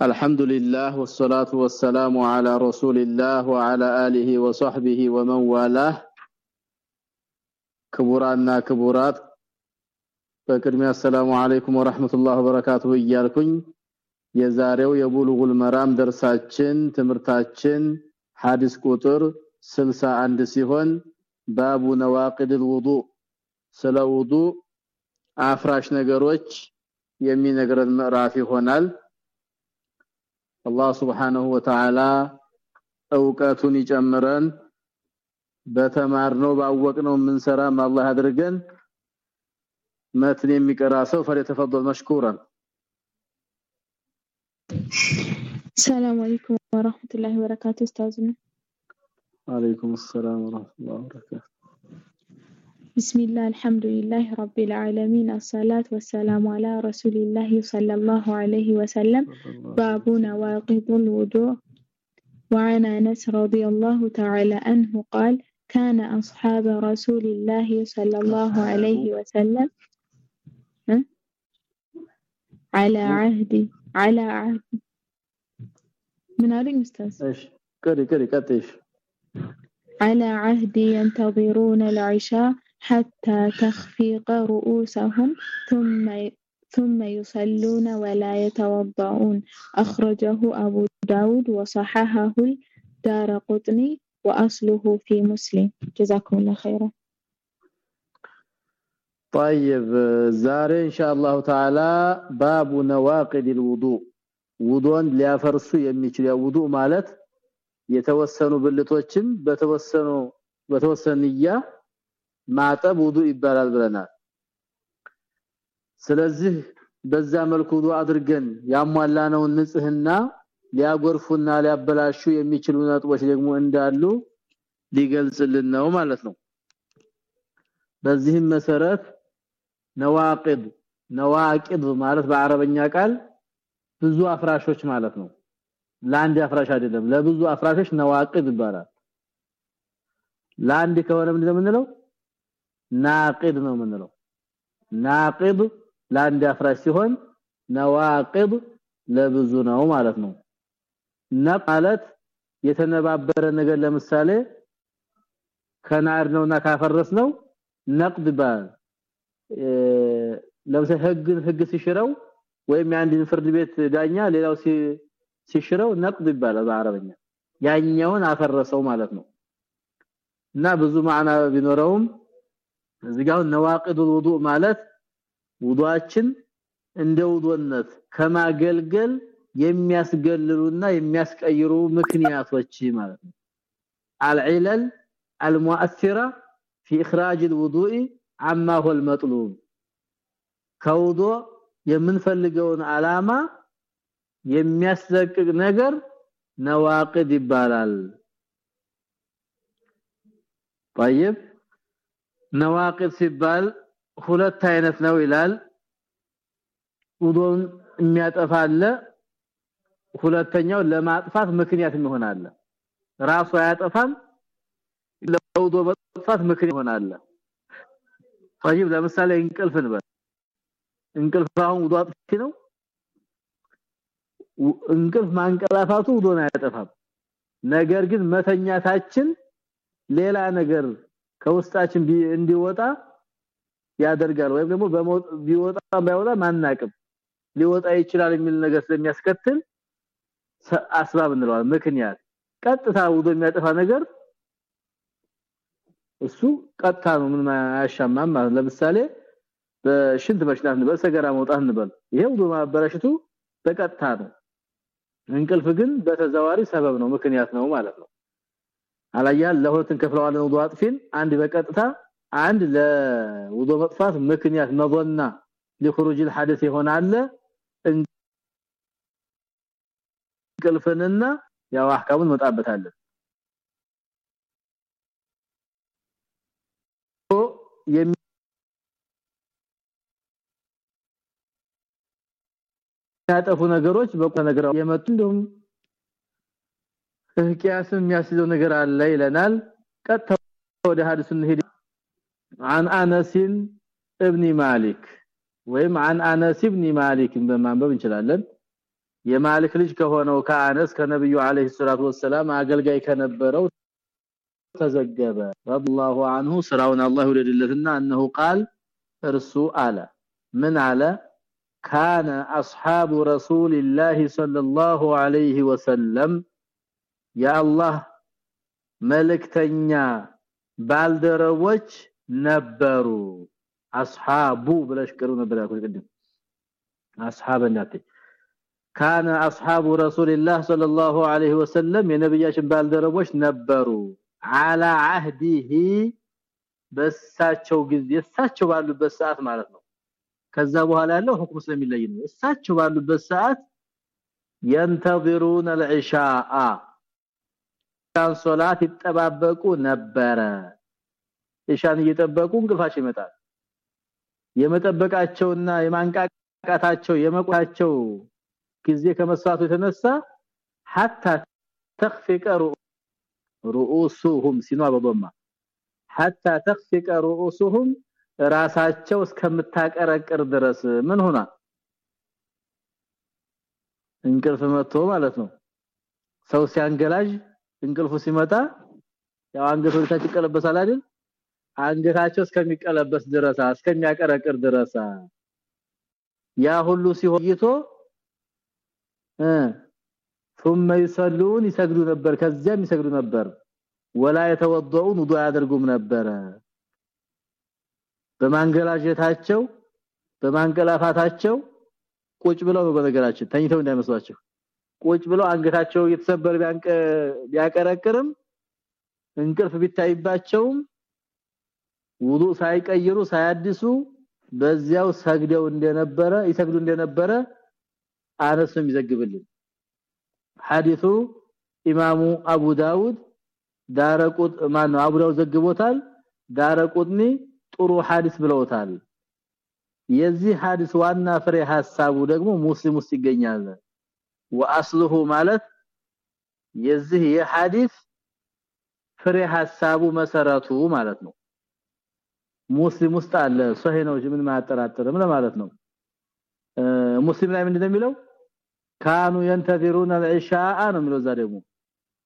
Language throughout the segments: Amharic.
الحمد لله والصلاة والسلام على رسول الله وعلى آله وصحبه ومن والاه كبرانا كبرات በቅድሚያ አሰላሙ አለይኩም ወራህመቱላሂ ወበረካቱሁ እያልኩኝ የዛሬው የቡሉጉል መራም ደርሳችን ትምርታችን ሐዲስ ቁጥር 61 ሲሆን ባቡ ነዋቂድ الوضوء ስለ ውዱእ አፍራሽ ነገሮች የሚነግረን ምዕራፍ ይሆናል አላህ Subhanahu Wa Ta'ala ዕውቀቱን ይጨምረን በተማርነው ባወቅነው ምንሰራም አላህ አድርገን መትን የሚቀራ ሰው ፈለተፈضل መሽኩራን ሰላም አለይኩም ወራህመቱላሂ ወበረካቱ ኡስታዝና አለይኩም ሰላም ወራህመቱላሂ ወበረካቱ بسم الله الحمد لله رب العالمين الصلاة والسلام على رسول الله صلى الله عليه وسلم باب نواقض الوضوء وعن انس رضي الله تعالى عنه قال كان اصحاب رسول الله صلى الله عليه وسلم على عهدي على عهد من عليك أستاذ إيش كري كري كتش على عهدي ينتظرون العشاء حتى تخفيق رؤوسهم ثم ثم يصلون ولا يتوضعون أخرجه أبو داود وصححه الدار قطني وأصله في مسلم جزاكم الله خيرا طيب ዛሬ ኢንሻአላሁ ተዓላ ባቡ ነዋቂድ الوضوء ውዱን ሊያፈርሱ የሚችል ውዱእ ማለት የተወሰኑ ብልቶችን በተወሰኑ በተወሰንያ ማጠብ ውዱእ ይባላል ብለናል። ስለዚህ በዛ መልኩ ውዱእ አድርገን ያሟላነው ንጽህና ሊያጎርፉና ሊያበላሹ የሚችሉ ነጥቦች ደግሞ እንዳሉ ሊገልጽልን ነው ማለት ነው። በዚህም መሰረት ነዋቂድ ነዋቂድ ማለት በአረበኛ ቃል ብዙ አፍራሾች ማለት ነው። ለአንድ አፍራሽ አይደለም ለብዙ አፍራሾች ነዋቂድ ይባላል። ለአንድ ከሆነ ምንድነው የምንለው ናቂድ ነው የምንለው። ናቂድ ለአንድ አፍራሽ ሲሆን ነዋቂድ ለብዙ ነው ማለት ነው። ነቅ ማለት የተነባበረ ነገር ለምሳሌ ከናር ነውና ካፈረስ ነው ነቅድ ባል ለምሳሌ ህግ ህግ ሲሽረው ወይም የአንድን ፍርድ ቤት ዳኛ ሌላው ሲሽረው ነቅድ ይባላል በአረበኛ። ያኛውን አፈረሰው ማለት ነው። እና ብዙ ማዕና ቢኖረውም እዚጋው ነዋቂድ الوضوء ማለት ውዱአችን እንደ ውዱነት ከማገልገል የሚያስገልሉና የሚያስቀይሩ ምክንያቶች ማለት ነው العلل المؤثره في اخراج الوضوء عما هو المطلوب ከውዱእ የምንፈልገውን አላማ የሚያስለቅቅ ነገር ነዋቂድ ይባላል طيب ነዋቂድ ሲባል ሁለት አይነት ነው ይላል ውዱን የሚያጠፋለ ሁለተኛው ለማጥፋት ምክንያት ይሆናል ራሱ አያጠፋም ለውዶ መጥፋት ምክንያት ይሆናል طيب ለምሳሌ እንቅልፍ እንበል እንቅልፍ አሁን ውዱ አጥፊ ነው እንቅልፍ ማንቀላፋቱ ውዱን አያጠፋም ነገር ግን መተኛታችን ሌላ ነገር ከውስጣችን እንዲወጣ ያደርጋል። ወይም ደግሞ ቢወጣ ባይወጣ ማናቅም ሊወጣ ይችላል የሚል ነገር ስለሚያስከትል አስባብ እንለዋል ምክንያት ቀጥታ ውዶ የሚያጠፋ ነገር እሱ ቀጥታ ነው። ምን አያሻማም ለምሳሌ በሽንት መሽናት እንበል ሰገራ መውጣት እንበል ይሄ ውዶ ማበረሽቱ በቀጥታ ነው። እንቅልፍ ግን በተዘዋሪ ሰበብ ነው ምክንያት ነው ማለት ነው አላያ ለሁለት እንከፍለዋለን ውዱእ አጥፊን። አንድ በቀጥታ አንድ ለውዱእ መጥፋት ምክንያት መظና لخروج الحدث ይሆናል። እንቅልፍንና ያው አህካሙን መጣበታለን የሚያጠፉ ነገሮች በቁ ነገር የመጡ እንደውም ቅያስም የሚያስይዘው ነገር አለ ይለናል ቀጥታ ወደ ሐዲስ እንሄድ عن انس ابن مالك ወይም عن انس ابن مالك በማንበብ እንችላለን የማሊክ ልጅ ከሆነው ከአነስ ከነብዩ አለይሂ ሰላቱ ወሰለም አገልጋይ ከነበረው ተዘገበ ረዲየላሁ ዐንሁ ስራውን አላህ ይወደድለትና እነሆ ቃል እርሱ አለ ምን አለ كان اصحاب رسول الله صلى الله عليه وسلم يا الله መልእክተኛ ባልደረቦች ነበሩ አስሐቡ ብለሽ ቀሩ ነበር ያልኩት ቅድም አስሐብ እንዳት كان اصحاب رسول الله صلى الله عليه وسلم የነብያችን ባልደረቦች ነበሩ على عهده በሳቸው ጊዜ እሳቸው ባሉበት ሰዓት ማለት ነው ከዛ በኋላ ያለው ሁክም ስለሚለይ ነው እሳቸው ባሉበት ሰዓት ينتظرون العشاء ካን ሶላት ይጠባበቁ ነበረ ኢሻን እየጠበቁ እንቅልፋቸው ይመጣል የመጠበቃቸውና የማንቃቃታቸው የመቆያቸው ጊዜ ከመስዋዕቱ የተነሳ حتى تخفق رؤوسهم ሲኗ በበማ حتى تخفق رؤوسهم ራሳቸው እስከምታቀረቅር ድረስ ምን ሆና እንቅልፍ መጥቶ ማለት ነው ሰው ሲያንገላጅ እንቅልፉ ሲመጣ ያው አንገቱ ልታች አይደል? አንገታቸው እስከሚቀለበስ ድረሳ እስከሚያቀረቅር ድረሳ። ያ ሁሉ ሲሆይቶ ثم يصلون ይሰግዱ ነበር ከዚያም ይሰግዱ ነበር። ولا يتوضؤون ውዱእ ያደርጉም ነበር በማንገላጀታቸው በማንቀላፋታቸው ቁጭ ብለው ነው በነገራችን ተኝተው እንዳይመስላችሁ ቁጭ ብለው አንገታቸው እየተሰበረ ቢያቀረቅርም እንቅልፍ ቢታይባቸውም ውዱእ ሳይቀይሩ ሳያድሱ በዚያው ሰግደው እንደነበረ ይሰግዱ እንደነበረ አነስም ይዘግብልን ሐዲሱ ኢማሙ አቡ ዳውድ ዳረቁት ማን አቡ ዳውድ ዘግቦታል። ዳረቁትኒ ጥሩ ሐዲስ ብለውታል። የዚህ ሐዲስ ዋና ፍሬ ሐሳቡ ደግሞ ሙስሊም ውስጥ ይገኛል ወአስሉሁ ማለት የዚህ የሐዲስ ፍሬ ሐሳቡ መሰረቱ ማለት ነው ሙስሊም ውስጥ አለ ሶሂህ ነው ምን ማያጠራጥርም ለማለት ነው ሙስሊም ላይ ምንድነው የሚለው ካኑ ينتظرون العشاء ነው የሚለው ዛ ደግሞ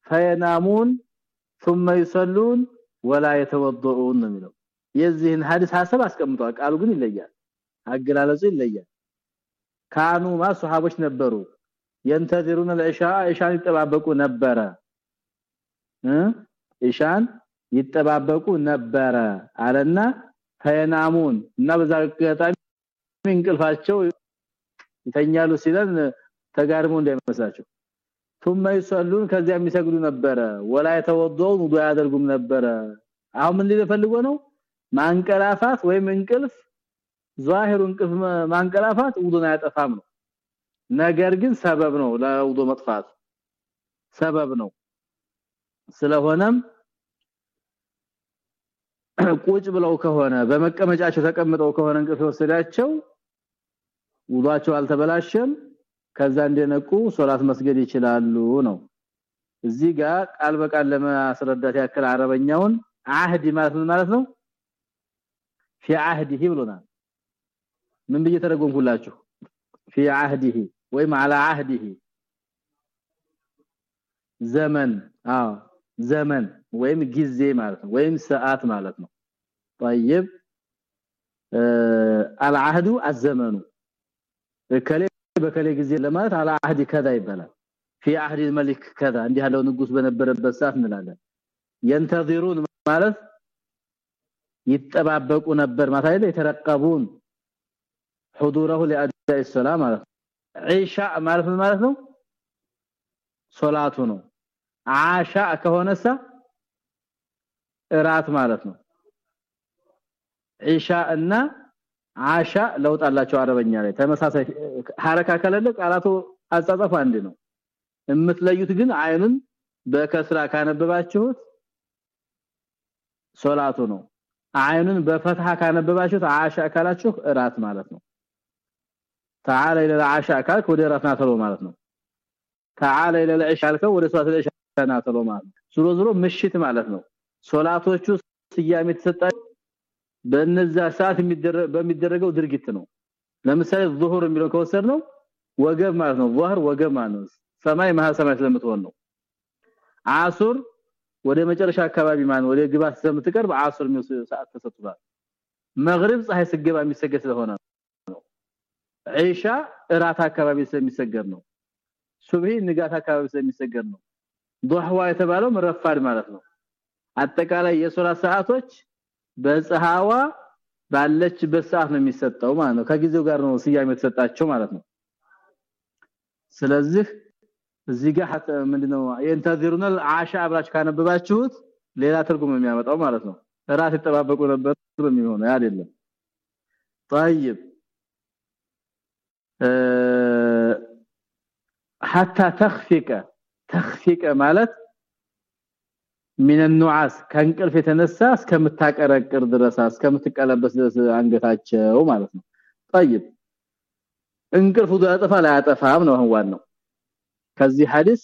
فينامون ثم يصلون ولا يتوضؤون ነው የሚለው የዚህን ሐዲስ ሐሳብ አስቀምጧል ቃሉ ግን ይለያል አገላለጹ ይለያል ካኑ ማ ሱሐቦች ነበሩ ينتظرون العشاء ኢሻን ይጠባበቁ ነበረ እ ኢሻን ይጠባበቁ ነበረ አለና ፈየናሙን እና በዛ አጋጣሚ እንቅልፋቸው ይተኛሉ ሲለን ተጋርሞ እንዳይመስላቸው ثم يصلون ከዚያ የሚሰግዱ ነበረ ወላ የተወደው ውዱ ያደርጉም ነበረ አሁን ምን ሊፈልጎ ነው ማንቀላፋት ወይም እንቅልፍ ዛሂሩ እንቅልፍ ማንቀላፋት ውዱን አያጠፋም ነው ነገር ግን ሰበብ ነው ለውዱ መጥፋት ሰበብ ነው ስለሆነም ቁጭ ብለው ከሆነ በመቀመጫቸው ተቀምጠው ከሆነ እንቅልፍ ወሰዳቸው ውዷቸው አልተበላሸም ከዛ እንደነቁ ሶላት መስገድ ይችላሉ ነው እዚህ ጋር ቃል በቃል ለማስረዳት ያክል አረበኛውን አህዲ ማለት ምን ማለት ነው في عهده ብሎናል ምን ብዬ ተረጎምኩላችሁ في عهده ወይም على عهده ዘመን አዎ ዘመን ወይም ጊዜ ማለት ነው ወይም ሰዓት ማለት ነው طيب العهد الزمن ከሌ በከሌ ጊዜ ለማለት على عهد كذا ይባላል في عهد الملك كذا እንዲህ ያለው ንጉስ በነበረበት ሰዓት እንላለን ينتظرون ማለት ይጠባበቁ ነበር ማለት አይደል የተረቀቡን حضوره لاداء الصلاه ማለት ኢሻ ማለት ማለት ነው? ሶላቱ ነው። አሻ ከሆነሳ እራት ማለት ነው። ኢሻ እና አሻ ለውጥ አላቸው አረበኛ ላይ። ተመሳሳይ ሐረካ ከሌለ ቃላቱ አጻጻፍ አንድ ነው። የምትለዩት ግን አይኑን በከስራ ካነበባችሁት ሶላቱ ነው። አይኑን በፈትሐ ካነበባችሁት አሻ ካላችሁ እራት ማለት ነው። تعالى الى العشاء ካልክ ወደ እራት ናተሎ ማለት ነው تعالى الى العشاء ካልከው ወደ ሶላት العشاء ናተሎ ማለት ነው ዙሮ ዙሮ ምሽት ማለት ነው ሶላቶቹ ስያሜ ተሰጣቸው በእነዛ ሰዓት በሚደረገው ድርጊት ነው ለምሳሌ ዙሁር የሚለው ከወሰድ ነው ወገብ ማለት ነው ظهر ወገብ ማለት ነው ሰማይ መሃል ሰማይ ስለምትሆን ነው አሱር ወደ መጨረሻ አካባቢ ማለት ወደ ግባት ስለምትቀርብ አሱር ነው ሰዓት ተሰጥቷል መግሪብ ፀሐይ ስገባ የሚሰገድ ስለሆነ ነው ዒሻ እራት አካባቢ ስለሚሰገድ ነው ሱብሂ ንጋት አካባቢ ስለሚሰገድ ነው ዱህዋ የተባለው መረፋድ ማለት ነው አጠቃላይ የሶላት ሰዓቶች በፀሐዋ ባለችበት ሰዓት ነው የሚሰጠው ማለት ነው ከጊዜው ጋር ነው ስያሜ የተሰጣቸው ማለት ነው ስለዚህ እዚህ ጋር ምንድነው የንተዚሩና አሻ አብራች ካነበባችሁት ሌላ ትርጉም የሚያመጣው ማለት ነው ራት ይጠባበቁ ነበር የሚሆነው አይደለም طيب حتى تخفق تخفق ማለት من النعاس ከእንቅልፍ የተነሳ እስከምታቀረቅር ድረስ እስከምትቀለበስ ድረስ አንገታቸው ማለት ነው طيب እንቅልፍ ወደ ያጠፋ ያጠፋም ነው አሁን ነው ከዚህ ሐዲስ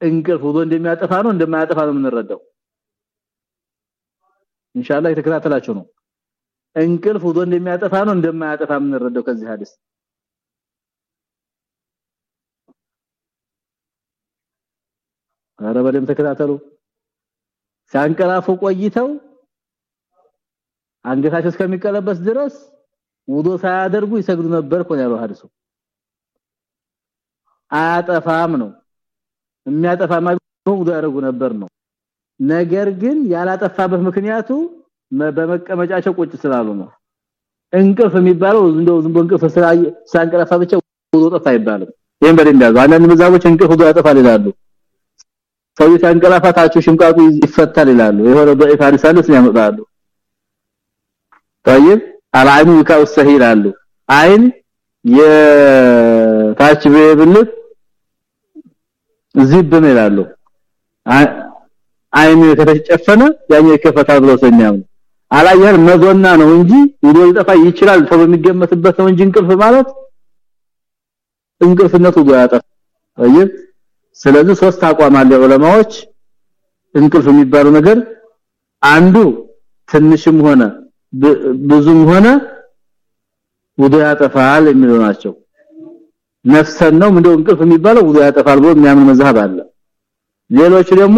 እንቅልፍ ወደ እንደሚያጠፋ ነው እንደማያጠፋ ነው የምንረዳው ኢንሻአላህ የተከታተላችሁ ነው እንቅልፍ ወደ እንደሚያጠፋ ነው እንደማያጠፋ የምንረዳው ከዚህ ሐዲስ አረ በደም ተከታተሉ። ሲያንቀላፉ ቆይተው አንገታቸው እስከሚቀለበስ ድረስ ውዶ ሳያደርጉ ይሰግዱ ነበር ኮን ያለው ሐዲሱ። አያጠፋም ነው። የሚያጠፋማ ውዶ ያደርጉ ነበር ነው። ነገር ግን ያላጠፋበት ምክንያቱ በመቀመጫቸው ቁጭ ስላሉ ነው። እንቅልፍ የሚባለው እንደው ዝም እንቅልፍ ሳንቀላፋ ብቻ ውዶ ጠፋ አይባልም። ይሄን በደንብ ያዙ። አንዳንድ መዛቦች እንቅልፍ ውዶ ያጠፋል ይላሉ ሰው ሲያንቀላፋታቸው ሽምቃቁ ይፈታል ይላሉ የሆነ ضعيف አሪሳለስ ያመጣሉ طيب العين وكاو السهيل አሉ አይን የታች ብልት ዚብ ነው ይላሉ አይን ከተጨፈነ ያኛው ይከፈታል ብሎ ሰኛው አላየር መዞና ነው እንጂ ውዶ ሊጠፋ ይችላል ተብሎ የሚገመትበት ነው እንጂ እንቅልፍ ማለት እንቅልፍነቱ ውዶ ያጠፋ طيب ስለዚህ ሶስት አቋም አለ ዑለማዎች። እንቅልፍ የሚባለው ነገር አንዱ ትንሽም ሆነ ብዙም ሆነ ውዱ ያጠፋል የሚለው ናቸው። ነፍሰን ነው ምንድነው እንቅልፍ የሚባለው? ውዱ ያጠፋል ብሎ የሚያምን መዝሐብ አለ። ሌሎች ደግሞ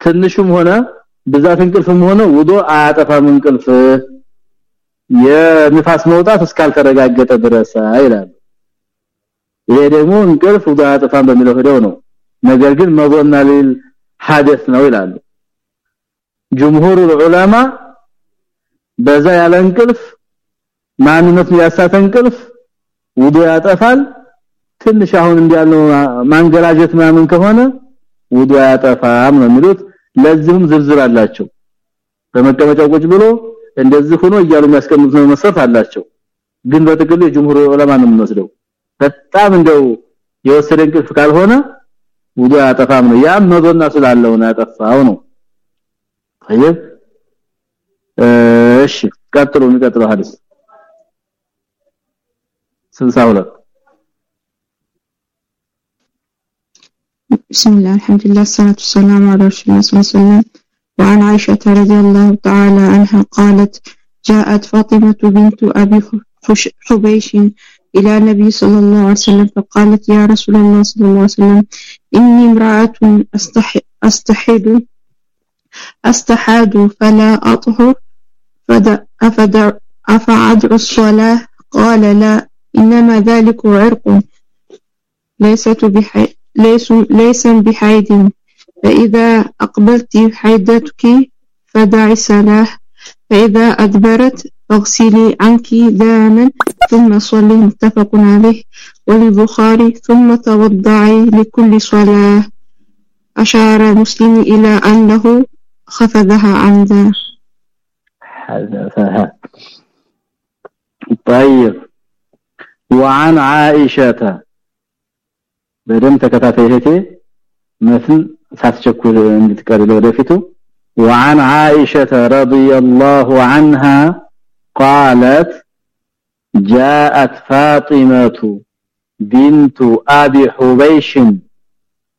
ትንሽም ሆነ ብዛት እንቅልፍም ሆነ ውዱ አያጠፋም እንቅልፍ። የንፋስ መውጣት እስካልተረጋገጠ ድረስ ይላል ይሄ ደግሞ እንቅልፍ አያጠፋም በሚለው ሄደው ነው። ነገር ግን መዞና ሊል ሐደስ ነው ይላሉ። ጅምሁር ዑለማ በዛ ያለ እንቅልፍ ማንነት ያሳተ እንቅልፍ ውዱ ያጠፋል። ትንሽ አሁን እንዲያለው ማንገራጀት ምናምን ከሆነ ውዱ ያጠፋም ነው የሚሉት። ለዚህም ዝርዝር አላቸው። በመቀመጫው ቁጭ ብሎ እንደዚህ ሆኖ እያሉ የሚያስቀምጡት ነው መሰረት አላቸው። ግን በጥቅሉ የጅምሁር ዑለማ ነው የሚወስደው በጣም እንደው የወሰደ እንቅልፍ ካልሆነ ውዱ ያጠፋም ነው ያም መዞና ስላለው ነው ያጠፋው ነው طيب እሺ ቀጥሎ የሚቀጥለው ሐዲስ 62 بسم الله الحمد لله الصلاة والسلام على رسول الله صلى الله عليه وسلم وعن عائشة رضي الله تعالى عنها قالت جاءت فاطمة بنت أبي حبيش إلى النبي صلى الله عليه وسلم فقالت يا رسول الله صلى الله عليه وسلم إني امرأة أستحد أستحاد فلا أطهر أفعدع الصلاة؟ قال لا إنما ذلك عرق ليست بحي ليس ليس بحيد فإذا أقبلت حيدتك فدعي الصلاة فإذا أدبرت واغسلي عنك داما ثم صلي متفق عليه وللبخاري ثم توضعي لكل صلاة. أشار مسلم إلى أنه خفضها عمدا حذفها طيب. وعن عائشة. بدم تكتاتيهتي مثل ساتشكل عندك وعن عائشة رضي الله عنها قالت جاءت فاطمة بنت أبي حبيش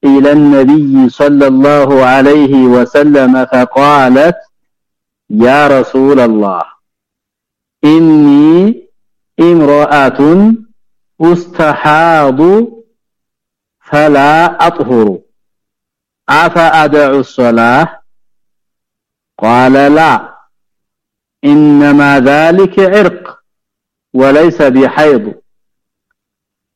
إلى النبي صلى الله عليه وسلم فقالت يا رسول الله إني امرأة استحاض فلا اطهر افادع الصلاه قال لا إنما ذلك عرق وليس بحيض.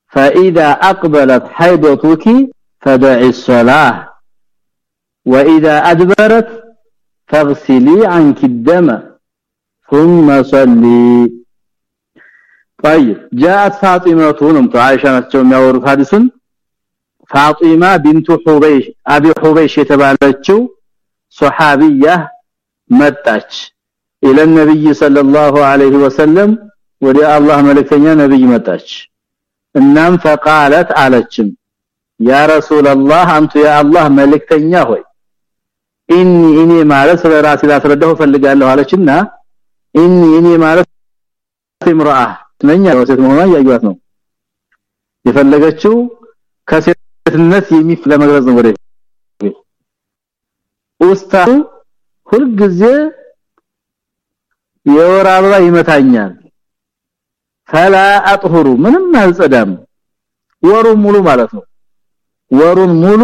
فإذا أقبلت حيضتك فدعي الصلاة وإذا أدبرت فاغسلي عنك الدم ثم صلي. طيب جاءت فاطمة ونمت عائشة نتشو ميورد سن فاطمة بنت حبيش أبي حبيش يتبالتشو صحابية متاش መጣች ኢለ ነብይ ሰለላሁ ዐለይሂ ወሰለም ወደ አላህ መልእክተኛ ነብይ መጣች እናም فقالت አለችም ያ ረሱላህ አንቱ ያ አላህ መልእክተኛ ሆይ ኢኒ ኢኒ ማለት ስለ ራሴ ላስረዳው ፈልጋለሁ አለችና ኢኒ ኢኒ ማለት ኢምራአ ነኛ ወሰት መሆኗ ያዩት ነው የፈለገችው ከሴትነት የሚፍ ለመግለጽ ነው ወደ ኡስታዱ ሁልጊዜ የወር አበባ ይመታኛል። ፈላ አጥሁሩ ምንም አልጸዳም። ወሩን ሙሉ ማለት ነው። ወሩን ሙሉ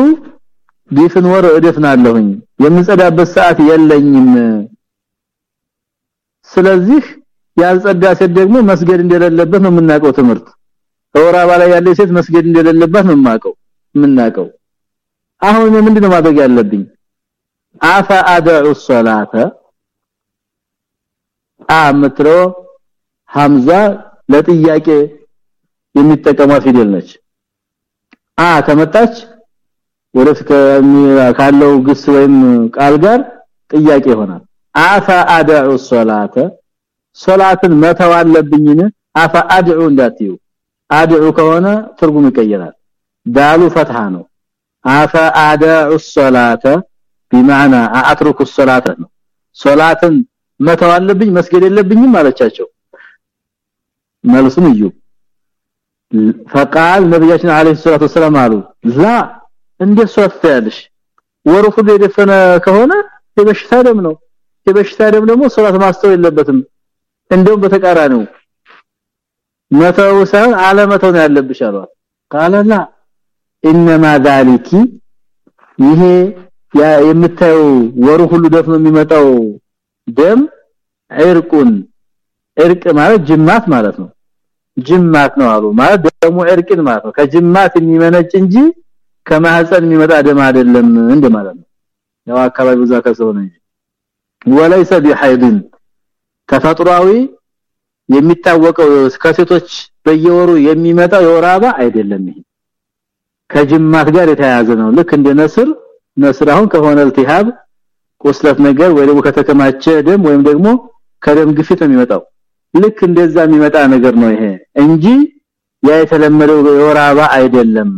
ቢፍን ወር እደፍናለሁኝ። የምጸዳበት ሰዓት የለኝም። ስለዚህ ያልጸዳ ሴት ደግሞ መስገድ እንደሌለበት ነው የምናውቀው ትምህርት። አበባ ላይ ያለ ሴት መስገድ እንደሌለበት ነው የማውቀው የምናውቀው። አሁን ምንድነው ማድረግ ያለብኝ? አፈ አደዑ ሶላተ አምትሮ ሐምዛ ለጥያቄ የሚጠቀመው ፊደል ነች አ ከመጣች ወደስ ካለው ግስ ወይም ቃል ጋር ጥያቄ ይሆናል አፈ አደዑ ሶላተ ሶላትን መተው አለብኝን አፈ አድዑ እንዳትዩ አድዑ ከሆነ ትርጉም ይቀየራል ዳሉ ፈትሃ ነው አፈ አደዑ ሶላተ بمعنى اترك الصلاه ነው ሶላትን መተው አለብኝ መስገድ የለብኝም አለቻቸው መልሱም እዩ فقال ነብያችን አለይሂ ሰላቱ ወሰለም አሉ ላ እንዴት ሶላት ያለሽ ወሩ ሁሉ የደፈነ ከሆነ የበሽታ ደም ነው የበሽታ ደም ደግሞ ሶላት ማስተው የለበትም እንደውም በተቃራኒው መተው ሳይሆን አለመተው ነው ያለብሽ አሏት قال لا انما ذلك ይሄ ያ የምታየው ወሩ ሁሉ ደፍኖ የሚመጣው ደም እርቁን እርቅ ማለት ጅማት ማለት ነው ጅማት ነው አሉ ማለት ደግሞ እርቅን ማለት ነው ከጅማት የሚመነጭ እንጂ ከማህፀን የሚመጣ ደም አይደለም እንደ ማለት ነው ያው አካባቢው ዛካ ስለሆነ እንጂ ወለይሰ ቢሐይድን ተፈጥሯዊ የሚታወቀው ከሴቶች በየወሩ የሚመጣው የወር አበባ አይደለም ይሄ ከጅማት ጋር የተያያዘ ነው ልክ እንደ ነስር ነስር አሁን ከሆነ التهاب ቁስለት ነገር ወይ ደግሞ ከተከማቸ ደም ወይም ደግሞ ከደም ግፊት የሚመጣው። ልክ እንደዛ የሚመጣ ነገር ነው ይሄ እንጂ ያ የተለመደው የወር አበባ አይደለም።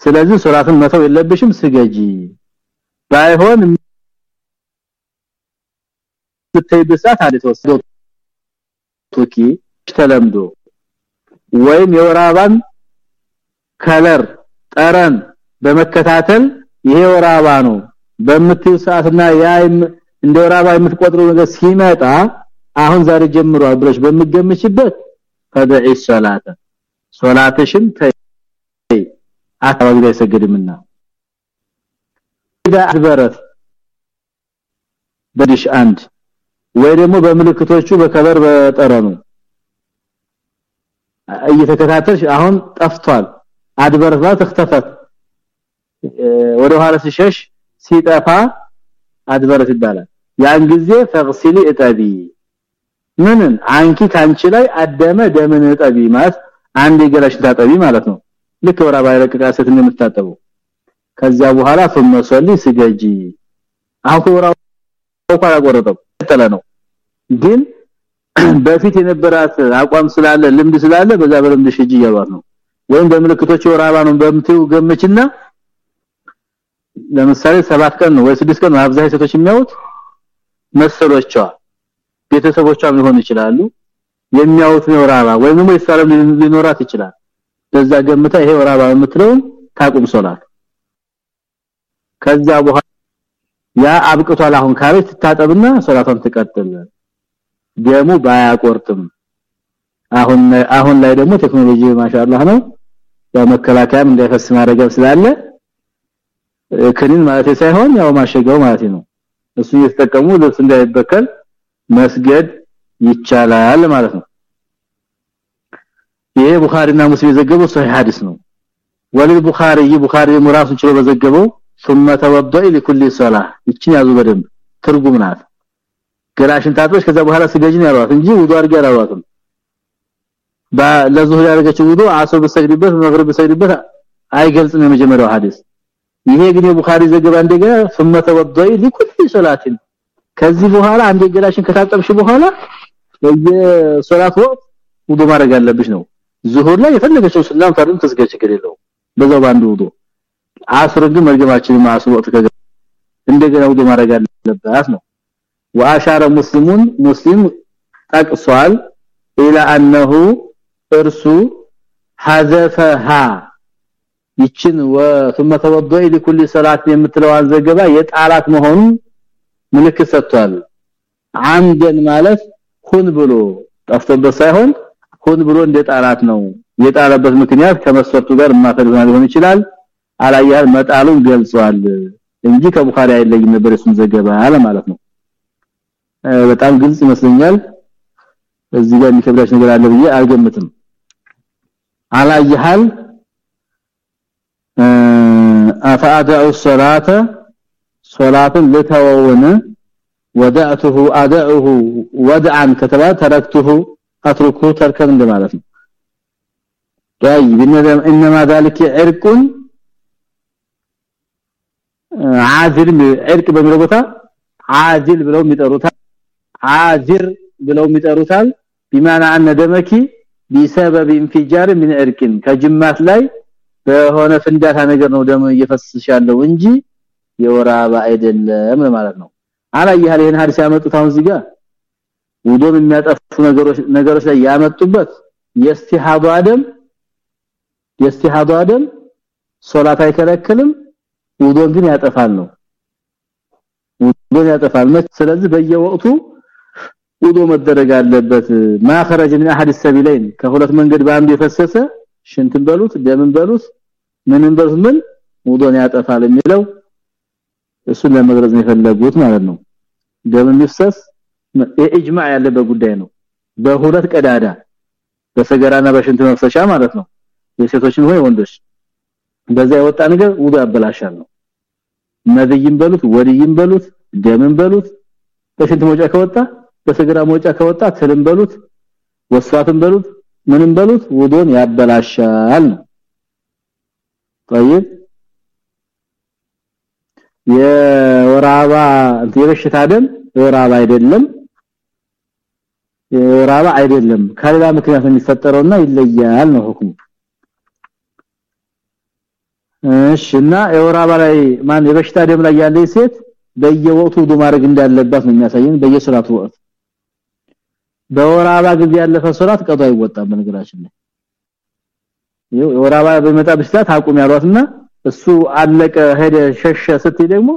ስለዚህ ሶላትን መተው የለብሽም ስገጂ። ባይሆን ስትይብሳት አለ ተወስዶ ተለምዶ ወይም የወር ከለር ጠረን በመከታተል ይሄ ወር ነው በምትዩ ሰዓትና ያይም እንደ የምትቆጥሩ ነገር ሲመጣ አሁን ዛሬ ጀምሯል ብለሽ በሚገምሽበት ፈደዒ ሶላተ ሶላተሽን ተይ። አካባቢ ላይ ሰገድምና ኢዳ አድበረት አንድ ወይ ደግሞ በምልክቶቹ በከበር በጠረኑ እየተከታተልሽ አሁን ጠፍቷል። አድበረት ማለት ተከተፈት ወደ ኋላ ሲሸሽ ሲጠፋ አድበረት ይባላል ያን ጊዜ ፈግሲሊ እጠቢ ምንን አንኪ ካንቺ ላይ አደመ ደምን እጠቢ ማለት አንድ የገላሽ ታጠቢ ማለት ነው ልክ ወራ ባይረቅቃ ሴት እንደምታጠበው ከዛ በኋላ ثم صلي ስገጂ አሁን ወራ እንኳን አቆረጠው ተለ ነው ግን በፊት የነበራት አቋም ስላለ ልምድ ስላለ በዛ በልምድ ሽጂ ያሏት ነው ወይም በምልክቶች ወራባ ነው በምትው ገመችና ለምሳሌ ሰባት ቀን ወይ ስድስት ቀን አብዛኛው ሴቶች የሚያዩት? መሰሎቿ ቤተሰቦቿም ሊሆኑ ይችላሉ። የሚያዩት ነው ወራባ ወይም ደግሞ ይሳለም ሊኖራት ይችላል። በዛ ገምታ ይሄ ወራባ የምትለውን ታቁም ሶላት። ከዛ በኋላ ያ አብቅቷል አሁን ካለች ትታጠብና ሶላቷን ትቀጥል። ደሙ ባያቆርጥም። አሁን አሁን ላይ ደግሞ ቴክኖሎጂ ማሻአላህ ነው። ያው መከላከያም እንዳይፈስ ማድረግ ስላለ ክኒን ማለት ሳይሆን ያው ማሸገው ማለት ነው እሱ እየተጠቀሙ ልብስ እንዳይበከል መስገድ ይቻላል ማለት ነው ይሄ ቡኻሪና ሙስሊም የዘገበው ሶሂህ ሐዲስ ነው ወለል ቡኻሪ ቡኻሪ ሙራሱ ችሎ በዘገበው ثم توضئ لكل صلاه ይችን ያዙ በደንብ ትርጉም ናት ገላሽን ታጥበሽ ከዛ በኋላ ስገጅን ያሏት እንጂ ውዱ አድርጊ ያሏትም ለዙህር ያደረገችው ውዱ አሶር በሰግድበት መግሪብ በሰግድበት አይገልጽም የመጀመሪያው ሐዲስ ይሄ ግን የቡኻሪ ዘገባ እንደገና ثم توضئ لكل صلاه ከዚህ በኋላ አንድ ገላሽን ከታጠብሽ በኋላ በየሶላት ወቅት ውዱ ማድረግ አለብሽ ነው ዙሁር ላይ የፈለገችው ሰላም ፈርም ተስገድ ችግር የለው በዛው ባንዱ ውዱ አስር ግን መርገማችን ማስሩ ወቅት ከገ እንደገና ውዱ ማድረግ አለበት ነው ወአሻረ ሙስሊሙን ሙስሊም ጠቅሷል ኢላ አንሁ እርሱ حذفها ይችን ثم توضئ لكل صلاه የምትለዋን ዘገባ የጣላት መሆኑን ምልክት ሰጥቷል። አምደን ማለት ሁን ብሎ ጠፍቶበት ሳይሆን ሁን ብሎ እንደጣላት ነው። የጣለበት ምክንያት ከመስፈርቱ ጋር ማተርዘና ሊሆን ይችላል። አላያል መጣሉን ገልጿል እንጂ ከቡኻሪ አይለይም ነበር እሱም ዘገባ አለ ማለት ነው። በጣም ግልጽ ይመስለኛል። እዚህ ጋር የሚከብዳሽ ነገር አለ ብዬ አልገምትም። አላያል አፈአዳኡ الصلاه ሶላትን ለተወወነ ወዳዕቱሁ አዳዑሁ ወድዓን ከተባ ተረክቱሁ አትሩኩ ተርከን እንደማለት ነው طيب انما ذلك عرق عاذر عرق በሚለው ቦታ عاذل ብለው የሚጠሩታል عاذر ብለው የሚጠሩታል بمعنى ان دمك بسبب انفجار من عرق ከጅማት ላይ በሆነ ፍንዳታ ነገር ነው ደም እየፈሰሰ ያለው እንጂ የወራ አይደለም ማለት ነው። አላየህ ይሄን ሐዲስ ያመጡት አሁን እዚህ ጋር የሚያጠፉ ነገሮች ነገሮች ላይ ያመጡበት የስቲሃዱ አደም የስቲሃዱ አደም ሶላት አይከለክልም ውዶን ግን ያጠፋል ነው። ውዶን ያጠፋል ማለት ስለዚህ በየወቅቱ ውዶ መደረግ አለበት። ማخرج من احد السبيلين ከሁለት መንገድ በአንድ የፈሰሰ ሽንትን በሉት ደምን በሉት ምንም በሉት ምን ውዶን ያጠፋል የሚለው እሱን ለመግለጽ የፈለጉት ማለት ነው። ደም የሚፈስ የኢጅማዕ ያለበት ጉዳይ ነው። በሁለት ቀዳዳ በሰገራና በሽንት መፍሰሻ ማለት ነው። የሴቶችን ሆይ ወንዶች በዛ የወጣ ነገር ውዱ ያበላሻል ነው። መድይም በሉት ወድይም በሉት ደምን በሉት በሽንት መውጫ ከወጣ በሰገራ መውጫ ከወጣ ትልም በሉት ወስፋትም በሉት ምንም በሉት ውዱን ያበላሻል ነው طيب የወራባ የበሽታ ደም የወራባ አይደለም የወራባ አይደለም ከሌላ ምክንያት የሚፈጠረውና ይለያል ነው ሁክሙ እሺና የወራባ ላይ ማን የበሽታ ደም ላይ ያለ ሴት በየወቅቱ ውዱ ማድረግ እንዳለባት ነው የሚያሳየን በየሶላቱ ወቅት በወራባ ጊዜ ያለፈ ሶላት ቀዶ አይወጣም በነገራችን ላይ ወራባ በመጣ በሽታ ታቁም ያሏትና እሱ አለቀ ሄደ ሸሸ ስትይ ደግሞ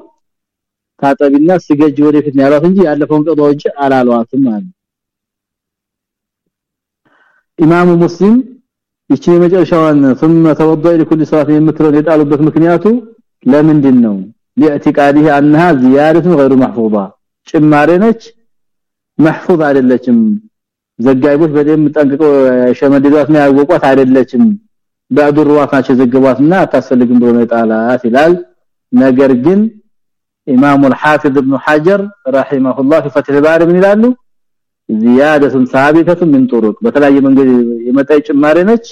ታጠቢና ስገጅ ወደፊት ያሏት እንጂ ያለፈውን ቀዶ አላሏትም ማለት ኢማሙ ሙስሊም እቺ የመጨረሻዋን ثم توضئ لكل صلاه የምትለው የጣሉበት ምክንያቱ ለምንድን ነው لاعتقاده انها زياده غير محفوظه ጭማሬ ነች محفوظ አይደለችም። ዘጋይቦች በደም ጠንቅቀው ሸመድዷት ነው ያወቋት አይደለችም። ባዱ ሩዋት ናቸው ዘገቧትና አታስፈልግም ብሎ ነው ጣላት ይላል ነገር ግን ኢማሙ الحافظ ابن حجر رحمه الله في فتح الباري ምን ይላሉ زياده ثابته من طرق በተለያየ መንገድ የመጣይ ጭማሬ ነች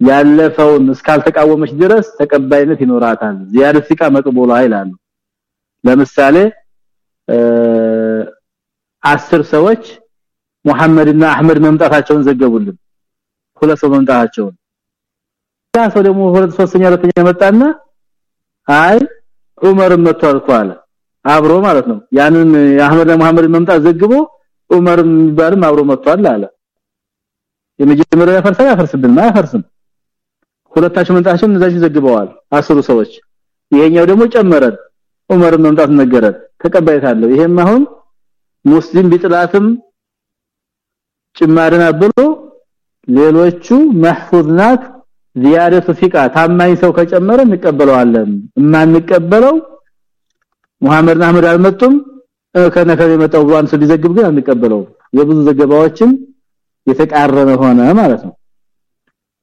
ያለፈውን እስካልተቃወመች ድረስ ተቀባይነት ይኖራታል زياده ሲቃ መቅቡላ ይላሉ ለምሳሌ አስር ሰዎች መሐመድና አህመድ መምጣታቸውን ዘገቡልን ሁለት ሰው መምጣታቸውን ያ ሰው ደግሞ ሁለት ሶስተኛ አራተኛ መጣና አይ ዑመር መጥቷል ኳለ አብሮ ማለት ነው። ያንን አህመድና መሐመድ መምጣት ዘግቦ ዑመር የሚባልም አብሮ መጥቷል አለ። የመጀመሪያው ያፈርሳል? ያፈርስብን ማያፈርስም ሁለታቸው መምጣታቸውን እነዛች ዘግበዋል አስሩ ሰዎች። ይሄኛው ደግሞ ጨመረን ዑመር መምጣት ነገረን። ተቀባይት አለው። ይሄም አሁን ሙስሊም ቢጥላትም ጭማሪና ብሎ ሌሎቹ መህፉዝ ናት ዚያደቱ ፊቃ ታማኝ ሰው ከጨመረ እንቀበለዋለን የማንቀበለው መሐመድ አህመድ አልመጡም ከነከ የመጣው ብሏን ሰው ሊዘግብ ግን አንቀበለው የብዙ ዘገባዎችን የተቃረነ ሆነ ማለት ነው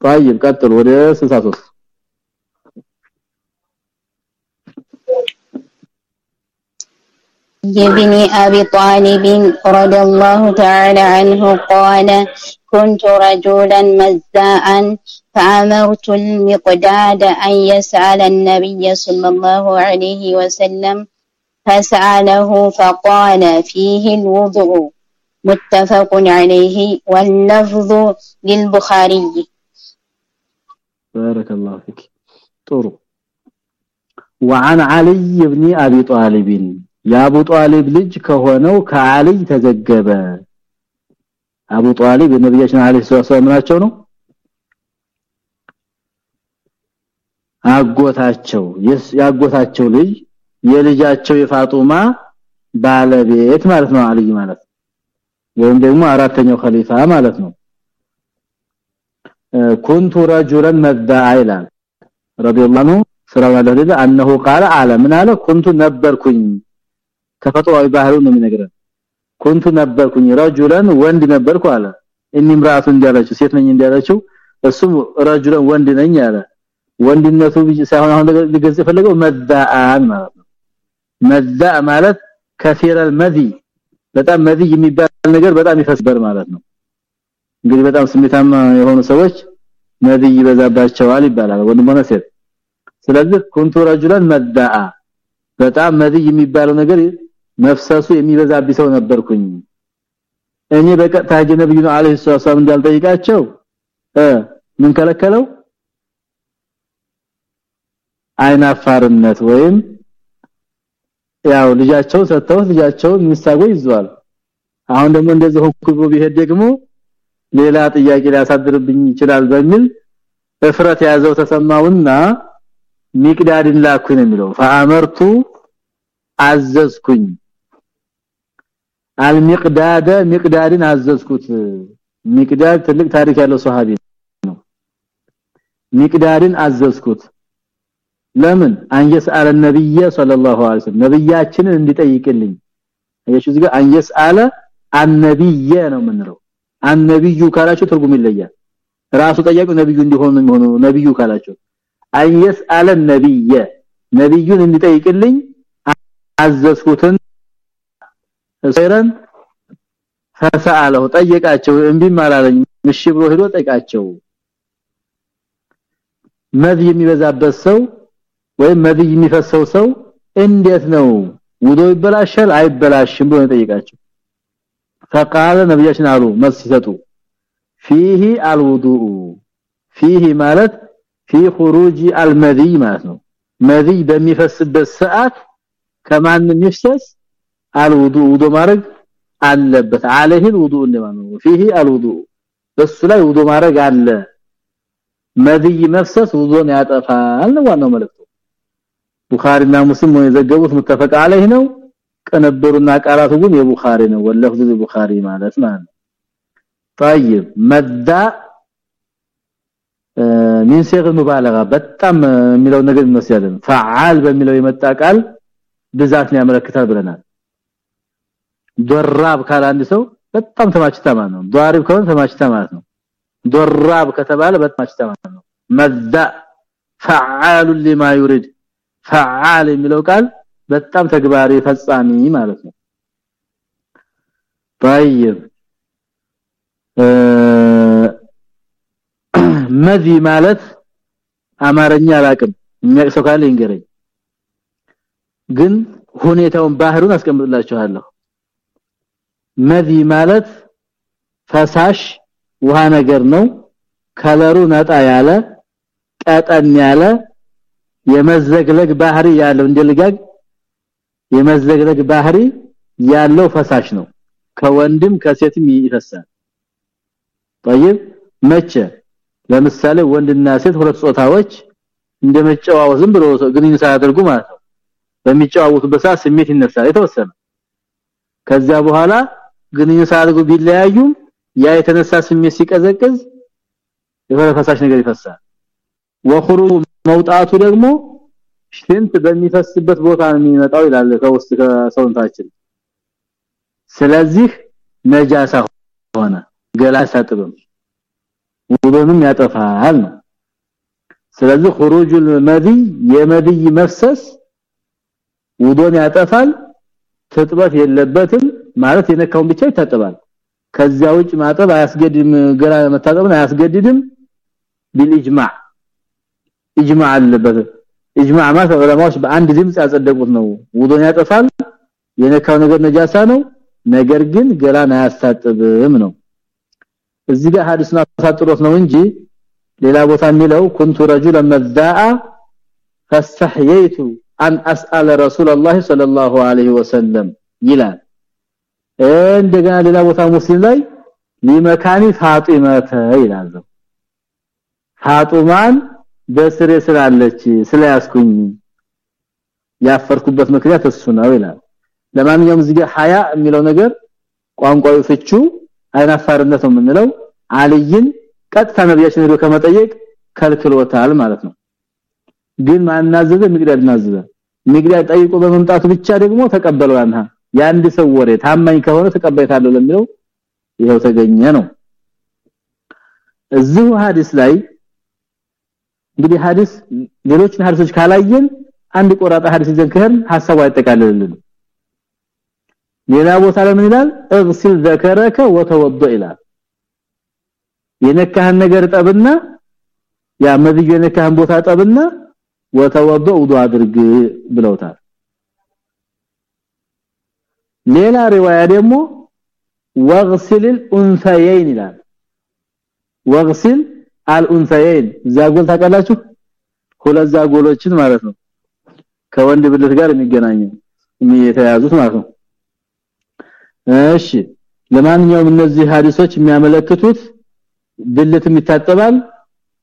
طيب ቀጥል ወደ 63 ابن أبي طالب رضي الله تعالى عنه قال كنت رجلا مزاء فأمرت المقداد أن يسأل النبي صلى الله عليه وسلم فسأله فقال فيه الوضوء متفق عليه واللفظ للبخاري بارك الله فيك طرق وعن علي بن ابي طالب የአቡ ጧሊብ ልጅ ከሆነው ከአልይ ተዘገበ አቡ ጧሊብ የነብያችን አለይሂ ሰላም ናቸው ነው አጎታቸው ያጎታቸው ልጅ የልጃቸው የፋጡማ ባለቤት ማለት ነው። አልይ ማለት ወይም ደግሞ አራተኛው ኸሊፋ ማለት ነው። ኩንቱ ረጁላን መዳአ ይላል። ስራው ያለው አንሁ ቃለ አለ። ምን አለ? ኩንቱ ነበርኩኝ። ተፈጥሯዊ ባህሪው ነው የሚነግረን። ኩንቱ ነበርኩኝ ረጁላን ወንድ ነበርኩ አለ። እኒ ምራቱ እንዲያለችው ሴት ነኝ እንዲያለችው እሱም ረጁላን ወንድ ነኝ አለ ወንድነቱ ሳይሆን አሁን ሊገጽ የፈለገው መዳአን ማለት ነው። ማለት ከፊረል መዚ በጣም መዚ የሚባል ነገር በጣም ይፈስበር ማለት ነው። እንግዲህ በጣም ስሜታማ የሆኑ ሰዎች መዚ ይበዛባቸዋል ይባላል ወንድም ሆነ ሴት። ስለዚህ ኩንቱ ረጁላን መዳአ በጣም መዚ የሚባለው ነገር መፍሰሱ የሚበዛብኝ ሰው ነበርኩኝ። እኔ በቀጥታ ነብዩ አለይሂ ሰላም እንዳልጠይቃቸው ምን ከለከለው አይናፋርነት ወይም ያው ልጃቸው ሰጥተው ልጃቸው ሚሳጎ ይዟል አሁን ደግሞ እንደዚህ ሆንኩ ቢሄድ ደግሞ ሌላ ጥያቄ ሊያሳድርብኝ ይችላል በሚል እፍረት ያዘው ተሰማውና ሚቅዳድን ላኩኝ የሚለው። ፈአመርቱ አዘዝኩኝ። አልሚቅዳደ ሚቅዳድን አዘዝኩት። ሚቅዳድ ትልቅ ታሪክ ያለው ሱሐቢ ነው። ሚቅዳድን አዘዝኩት ለምን? አንየስ አለ ነብየ ሰለላሁ ዐለይሂ ወሰለም። ነብያችንን እንዲጠይቅልኝ። አየሽ እዚህ ጋር አንየስ አለ አንነብየ ነው ምንለው አንነብዩ ካላችሁ ትርጉም ይለያል። ራሱ ጠያቂው ነብዩ እንዲሆኑ ነው የሚሆነው። ነብዩ ካላችሁ አንየስ አለ ነብየ። ነብዩን እንዲጠይቅልኝ አዘዝኩትን። ሰይረን ፈሰአለው ጠየቃቸው። እንቢም አላለኝ። ምሽ ብሎ ሄዶ ጠይቃቸው። መድ የሚበዛበት ሰው ወይም መድይ የሚፈሰው ሰው እንዴት ነው? ውዶ ይበላሻል አይበላሽም ብሎ ጠይቃቸው فقال ነብያችን አሉ መስሰጡ فيه الوضوء فيه ማለት في خروج المذي ማለት ነው። መድይ በሚፈስበት ሰዓት ከማን የሚፈስ الوضوء ውዶ ማድረግ አለበት። عليه الوضوء እንደማለት فيه الوضوء በሱ ላይ ውዶ ማድረግ አለ። መድይ መፍሰስ ውዶን ያጠፋል ዋናው መልእክት ቡኻሪና ሙስሊም ነው የዘገቡት متفق عليه ነው ቅንብሩና ቃላቱ ግን የቡኻሪ ነው ወለፍዙ ቡኻሪ ማለት ማለት ነው طيب መዳ ሚን ሲግ ሙባለጋ በጣም የሚለው ነገር ይመስላል ፈዓል በሚለው የመጣ ቃል ብዛት ነው ያመለክታል ብለናል ዶራብ ካለ አንድ ሰው በጣም ተማችታ ማለት ነው ዷሪብ ከሆነ ተማችታ ማለት ነው ዶራብ ከተባለ በተማችታ ማለት ነው መዳ ፈዓሉ لما يريد ፈዓል የሚለው ቃል በጣም ተግባሪ ፈጻሚ ማለት ነው طيب መዚ ማለት አማርኛ አላቅም የሚያቅሰው ካለ ይንገረኝ ግን ሁኔታውን ባህሩን አስቀምጥላችኋለሁ መዚ ማለት ፈሳሽ ውሃ ነገር ነው ከለሩ ነጣ ያለ ቀጠን ያለ የመዘግለግ ባህሪ ያለው እንደ የመዘግለግ ባህሪ ያለው ፈሳሽ ነው። ከወንድም ከሴትም ይፈሳል። طيب መቼ? ለምሳሌ ወንድና ሴት ሁለት ጾታዎች እንደመጨዋወት ዝም ብሎ ግንኙነት ሳያደርጉ ማለት ነው። በሚጨዋወቱበት ሰዓት ስሜት ይነሳል የተወሰነ። ከዛ በኋላ ግንኙነት ሳያደርጉ ቢለያዩም ያ የተነሳ ስሜት ሲቀዘቅዝ የፈሳሽ ነገር ይፈሳል። ወخرج መውጣቱ ደግሞ ሽንት በሚፈስበት ቦታ ነው የሚመጣው ይላል ከውስጥ ከሰውነታችን ስለዚህ ነጃሳ ሆነ ገላ ሳጥብም ውዱንም ያጠፋል ነው ስለዚህ خروج المذي የመድይ መፍሰስ ውዱን ያጠፋል ትጥበት የለበትም ማለት የነካውን ብቻ ይታጠባል ከዚያ ውጭ ማጠብ አያስገድም ገላ መታጠብን አያስገድድም ቢልኢጅማዕ ኢጅማዕ አለበት። ኢጅማዕ ማለት ዑለማዎች በአንድ ድምጽ ያጸደቁት ነው። ውዱን ያጠፋል የነካው ነገር ነጃሳ ነው። ነገር ግን ገላን አያስታጥብም ነው። እዚህ ጋር ሐዲስና አሳጥሮት ነው እንጂ ሌላ ቦታ የሚለው ኩንቱ ረጁላን መዛአ ፈስተህየይቱ አን አስአለ ረሱላህ ሰለላሁ ዐለይሂ ወሰለም ይላል። እንደገና ሌላ ቦታ ሙስሊም ላይ ሊመካኒ ፋጢማተ ይላል። ፋጡማን በስሬ ስላለች ስለያስኩኝ ያፈርኩበት ምክንያት እሱ ነው ይላል። ለማንኛውም እዚህ ሐያ የሚለው ነገር ቋንቋዊ ፍቹ አይናፋርነት ነው የምንለው። አልይን ቀጥታ ነብያችን ሄዶ ከመጠየቅ ከልክሎታል ማለት ነው። ግን ማናዘዘ ሚግዳድ ናዘዘ ሚግዳድ ጠይቆ በመምጣቱ ብቻ ደግሞ ተቀበለው ያንሃ የአንድ ሰው ወሬ ታማኝ ከሆነ ተቀባይታለሁ ለሚለው ይሄው ተገኘ ነው። እዚሁ ሐዲስ ላይ እንግዲህ ሐዲስ ሌሎችን ሐዲሶች ካላየን አንድ ቆራጣ ሐዲስ ይዘን ከሄን ሐሳቡ አይጠቃልልልን ሌላ ቦታ ለምን ይላል እግሲል ዘከረከ ወተወዶ ይላል የነካህን ነገር ጠብና ያ መዝዩ የነካህን ቦታ ጠብና ወተወዶ ውዱ አድርግ ብለውታል ሌላ ሪዋያ ደግሞ ወግሲል الانثيين ይላል ወግሲል አልኡንሰይን ዛጎል ታውቃላችሁ? ሁለት ዛጎሎችን ማለት ነው። ከወንድ ብልት ጋር የሚገናኙ የተያዙት ማለት ነው። እሺ ለማንኛውም እነዚህ ሐዲሶች የሚያመለክቱት ብልትም ይታጠባል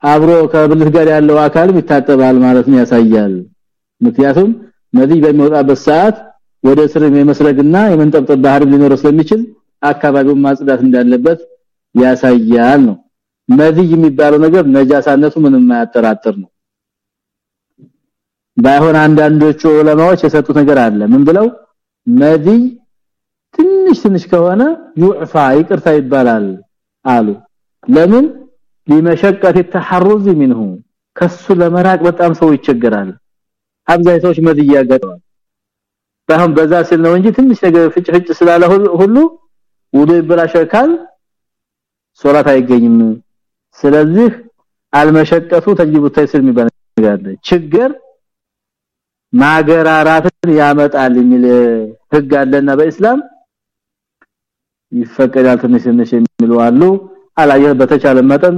አብሮ ከብልት ጋር ያለው አካልም ይታጠባል ማለት ነው ያሳያል። ምክንያቱም ነብይ በሚወጣበት ሰዓት ወደ ስር የመስረግና የመንጠብጠብ ባህር ሊኖር ስለሚችል አካባቢውን ማጽዳት እንዳለበት ያሳያል ነው መዝይ የሚባለው ነገር ነጃሳነቱ ምንም ማያጠራጥር ነው ባይሆን አንዳንዶቹ ዑለማዎች የሰጡት ነገር አለ ምን ብለው መዝይ ትንሽ ትንሽ ከሆነ ዩዕፋ ይቅርታ ይባላል አሉ ለምን ሊመሸቀት التحرز منه ከሱ ለመራቅ በጣም ሰው ይቸገራል አብዛኛው ሰዎች መዝይ ያጋጥማል ባይሆን በዛ ሲል ነው እንጂ ትንሽ ነገር ፍጭ ፍጭ ስላለ ሁሉ ውዱ ይበላሻል ሶላት አይገኝም ስለዚህ አልመሸቀቱ ተጅቡ ተይስር የሚባል ነገር ችግር ማገራራትን ያመጣል የሚል ህግ አለና በእስላም ይፈቀዳል ትንሽ ትንሽ የሚሉ አሉ አላየ በተቻለ መጠን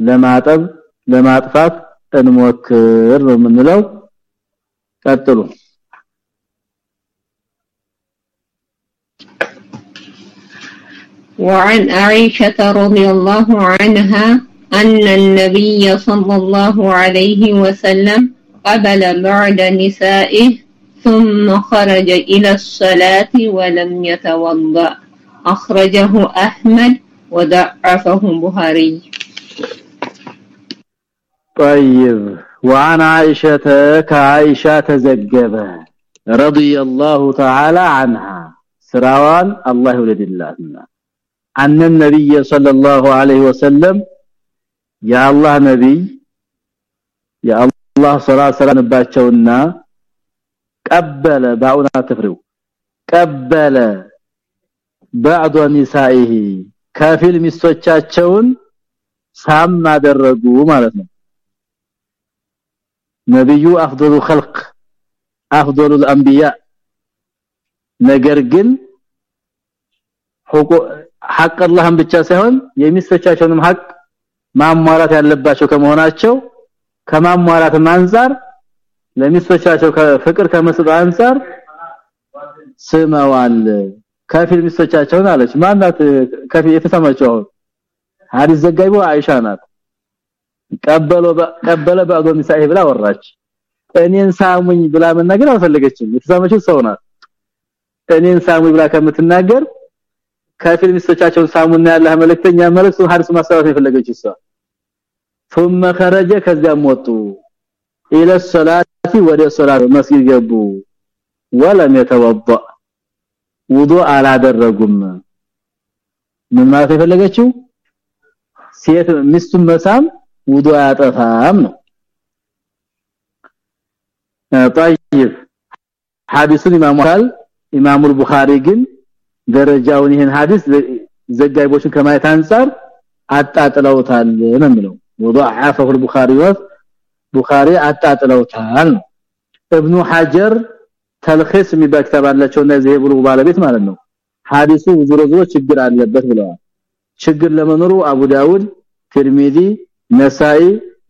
ለማጠብ ለማጥፋት እንሞክር ነው የምንለው ቀጥሉ وعن عائشة رضي الله عنها أن النبي صلى الله عليه وسلم قبل بعد نسائه ثم خرج إلى الصلاة ولم يتوضأ. أخرجه أحمد وضعفه البخاري. طيب. وعن عائشة كعائشة تزجب رضي الله تعالى عنها. سراوان الله ولد الله. أن النبي صلى الله عليه وسلم የአላህ ነብይ የአላህ ሰላተ ሰላምባቸውና ቀበለ ባኡና ተፍሪው ቀበለ بعض نسائه ከፊል ሚስቶቻቸውን ሳም አደረጉ ማለት ነው። ነብዩ አፍደሉ خلق አፍደሉ الانبياء ነገር ግን ሐቅ አላህን ብቻ ሳይሆን የሚስቶቻቸውንም ሐቅ ማሟላት ያለባቸው ከመሆናቸው ከማሟላት አንፃር ለሚስቶቻቸው ፍቅር ከመስጠት አንፃር ስመዋል። ከፊል ሚስቶቻቸውን አለች። ማናት? ከፊል የተሰማቸው ሐዲስ ዘጋቢው አይሻ ናት። ቀበሎ ቀበለ ባዶ ሚሳኤ ብላ ወራች። እኔን ሳሙኝ ብላ መናገር አልፈለገችም። የተሰማችው ሰው ናት። እኔን ሳሙኝ ብላ ከምትናገር ከፊል ሚስቶቻቸውን ሳሙና ያለህ መልእክተኛ መልእክቱ ሐዲስ ማስተላለፍ የፈለገች እሷ ثم خرج ከዚያም ወጡ الى الصلاه ወደ ሶላት መስጊድ ገቡ ولم يتوضا ውዱእ አላደረጉም ምን ማለት የፈለገችው ሴት ሚስቱን መሳም ውዱእ አያጠፋም ነው طيب ሐዲሱን ኢማሙ ቃል ኢማሙ ቡኻሪ ግን ደረጃውን ይሄን ሐዲስ ዘጋይቦችን ከማየት አንፃር አጣጥለውታል ነው የሚለው وضعفه البخاري ቡኻሪ አጣጥለውታል ነው ኢብኑ ሐጀር ተልኺስ የሚባል ክታብ አላቸው እነዚህ ብሉ ባለቤት ማለት ነው ሐዲሱ ዙሮ ዙሮ ችግር አለበት ብለዋል ችግር ለመኖሩ አቡ ዳውድ ትርሚዚ ነሳኢ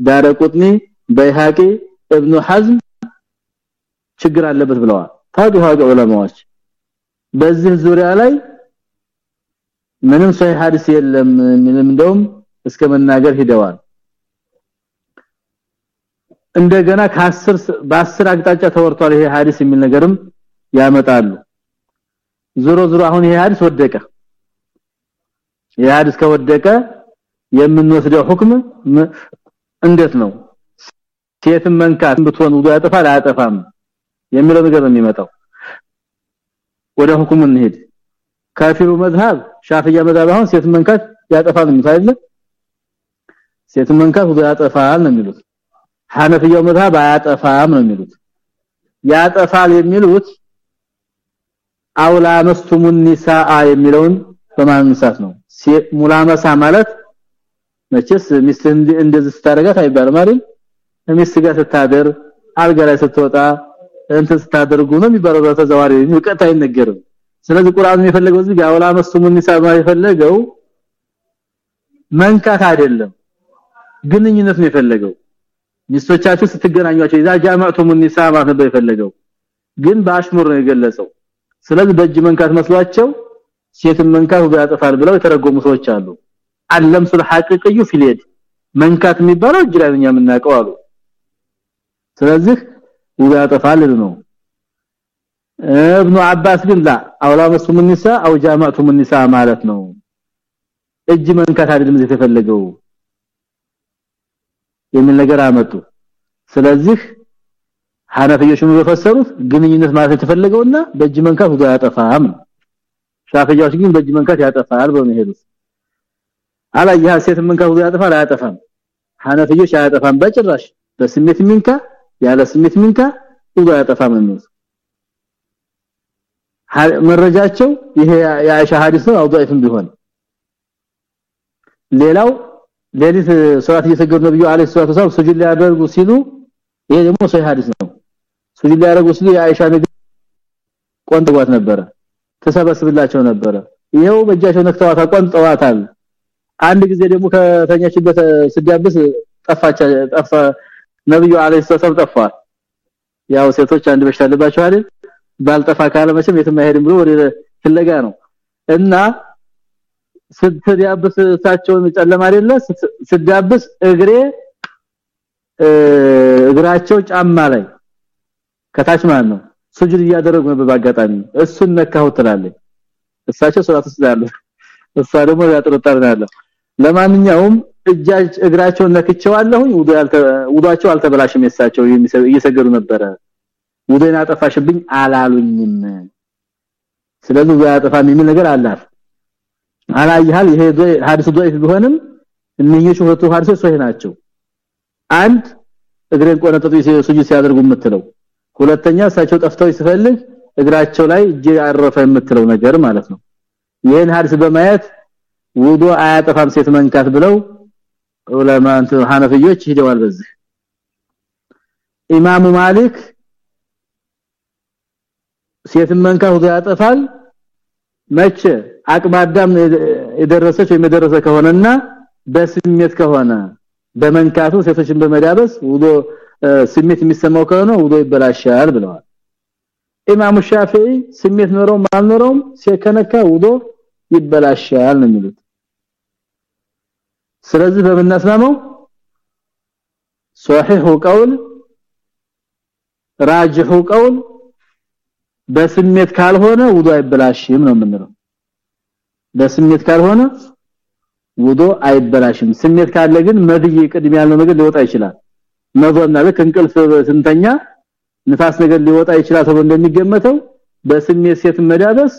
ዳረቁጥኒ በይሃቂ ኢብኑ ሐዝም ችግር አለበት ብለዋል ታዲያ ዑለማዎች በዚህ ዙሪያ ላይ ምንም ሰሂህ ሐዲስ የለም ምንም እንደውም እስከ መናገር ሂደዋል። እንደገና ከ10 በ10 አቅጣጫ ተወርቷል ይሄ ሐዲስ የሚል ነገርም ያመጣሉ። ዞሮ ዞሮ አሁን ይሄ ሐዲስ ወደቀ። ይሄ ሐዲስ ከወደቀ የምንወስደው ሁክም እንዴት ነው? ሴትን መንካት ብትሆን ውዱ ያጠፋል አያጠፋም የሚለው ነገር ነው የሚመጣው ወደ ሁክሙ እንሄድ ካፊሩ መዝሃብ ሻፊያ መዝሃብ አሁን ሴት መንካት ያጠፋል ነው የሚለው ሴት መንካት ውዱ ያጠፋል ነው የሚሉት። ሐነፊያው መዝሃብ አያጠፋም ነው የሚሉት። ያጠፋል የሚሉት አውላ መስቱሙን ኒሳአ የሚለውን በማንሳት ነው። ሙላመሳ ማለት መቼስ ሚስት እንደዚህ ስታረጋት አይባልም አይደል? ሚስት ጋር ስታደር አልጋ ላይ ስትወጣ እንትን ስታደርጉ ነው የሚባለው በተዘዋሪ ንቀት አይነገርም። ስለዚህ ቁርአኑ የፈለገው እዚህ ያውላ መስሙ ንሳባ መንካት አይደለም ግንኙነት ነው የፈለገው። ሚስቶቻችሁ ስትገናኙአቸው ኢዛ ጃማዕቱም ንሳባ ነበር የፈለገው። ግን በአሽሙር ነው የገለጸው። ስለዚህ በእጅ መንካት መስሏቸው ሴትን መንካት ያጠፋል ብለው የተረጎሙ ሰዎች አሉ። አለምሱል ሐቂቂዩ ፊልየድ መንካት የሚባለው እጅ ላይ ነው የምናውቀው አሉ። ስለዚህ ያጠፋል ነው ابن አባስ ግን ላ አውላ መስሙ النساء او ጃማዕቱም النساء ማለት ነው እጅ መንካት አይደለም የተፈለገው የሚል ነገር አመጡ ስለዚህ ሐነፊዮች ምን በፈሰሩት ግንኙነት ማለት የተፈለገውና በእጅ መንካት ውዱ ያጠፋም ሻፊያዎች ግን በእጅ መንካት ያጠፋል ብለው ሄዱት አላያ ሴት መንካት ውዱ ያጠፋል አያጠፋም ሐነፊዮች አያጠፋም በጭራሽ በስሜት ሚንካ ያለ ስሜት ሚንካ ውዱ ያጠፋም ነው መረጃቸው ይሄ የአይሻ ሐዲስ ነው አውዳይፍም ቢሆን። ሌላው ሌሊት ሶላት እየሰገዱ ነብዩ አለይሂ ሰላቱ ወሰለም ሱጁድ ሊያደርጉ ሲሉ ይሄ ደግሞ ሶሂህ ሐዲስ ነው። ሱጁድ ሊያደርጉ ሲሉ የአይሻ ንግግር ቆንጥዋት ነበረ ተሰበስብላቸው ነበረ። ይሄው በእጃቸው ነክተዋት ቆንጥዋታል አንድ ጊዜ ደግሞ ከተኛችበት ስዳብስ ጠፋች ጠፋ ነብዩ አለይሂ ሰላቱ ጠፋ ያው ሴቶች አንድ በሽታ አለባቸው አይደል? ባልጠፋ ካለ መቼም የትም አይሄድም ብሎ ወደ ፍለጋ ነው። እና ስትዳብስ እሳቸውን ጨለማ አይደለ ስዳብስ እግሬ እግራቸው ጫማ ላይ ከታች ማለት ነው። ሱጁድ እያደረጉ ነበር ባጋጣሚ እሱን ነካው ትላለች። እሳቸው ሶላት ያሉ እሷ ደግሞ ያጥርጣርናለ ለማንኛውም እጃጅ እግራቸውን ነክቸዋለሁኝ ውዱ ያልተ ውዱአቸው አልተበላሽም የሳቸው እየሰገዱ ነበረ ውዱን አጠፋሽብኝ አላሉኝም ስለዚህ ውዱ ያጠፋም የሚል ነገር አላት አላየሃል ይሄ ሐዲስ ضعيف ቢሆንም እነኚህ ሁለቱ ሐዲሶች ሶሂህ ናቸው አንድ እግሬን ቆነጠጡ ሱጁድ ሲያደርጉ የምትለው ሁለተኛ እሳቸው ጠፍተው ሲፈልግ እግራቸው ላይ እጅ ያረፈ የምትለው ነገር ማለት ነው ይሄን ሐዲስ በማየት ውዱ አያጠፋም ሴት መንካት ብለው ዑለማ እንትን ሄደዋል በዚህ። ኢማሙ ማሊክ ሴት መንካት ውዱ ያጠፋል። መቼ? አቅመ አዳም የደረሰች ወይም የደረሰ ከሆነና በስሜት ከሆነ። በመንካቱ ሴቶችን በመዳበስ ውዶ ስሜት የሚሰማው ከሆነ ውዶ ይበላሻል ብለዋል። ኢማሙ ሻፊዒ ስሜት ኖረው ማልኖረውም ሲከነካ ውዶ ይበላሻል ነው የሚሉት ስለዚህ በመናስማማው ሶሒሁ ቀውል ራጅሁ ቀውል በስሜት ካልሆነ ውዱ አይበላሽም ነው የምንለው። በስሜት ካልሆነ ውዶ አይበላሽም። ስሜት ካለ ግን መድይ ቅድም ያለው ነገር ሊወጣ ይችላል። መዞና ልክ እንቅልፍ ስንተኛ ንፋስ ነገር ሊወጣ ይችላል ተብሎ እንደሚገመተው በስሜት ሴት መዳበስ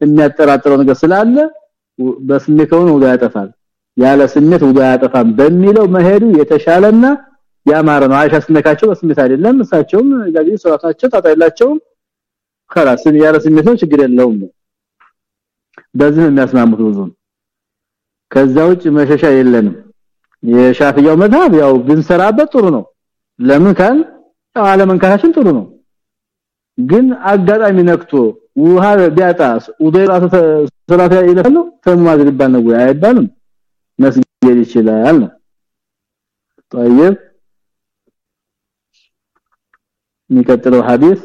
የሚያጠራጥረው ነገር ስላለ በስሜት ከሆነ ውዶ ያጠፋል ያለ ስሜት ውዱእ አያጠፋም በሚለው መሄዱ የተሻለና ያማረ ነው። አይሻ ስነካቸው በስሜት አይደለም። እሳቸውም ጋቢ ሶላታቸው ታታይላቸው خلاصን ያለ ስሜት ነው። ችግር የለውም። በዚህ የሚያስማሙት ብዙ። ከዛ ውጭ መሸሻ የለንም። የሻፍያው መذهب ያው ብንሰራበት ጥሩ ነው። ለምን ካል አለመንካታችን ጥሩ ነው። ግን አጋጣሚ ነክቶ ውሃ ቢያጣ ውዴራቱ ሰላታ ይለፈሉ ተማዝልባ ነው አይባልም። Nasıl gelişiler? طيب نكتر الحديث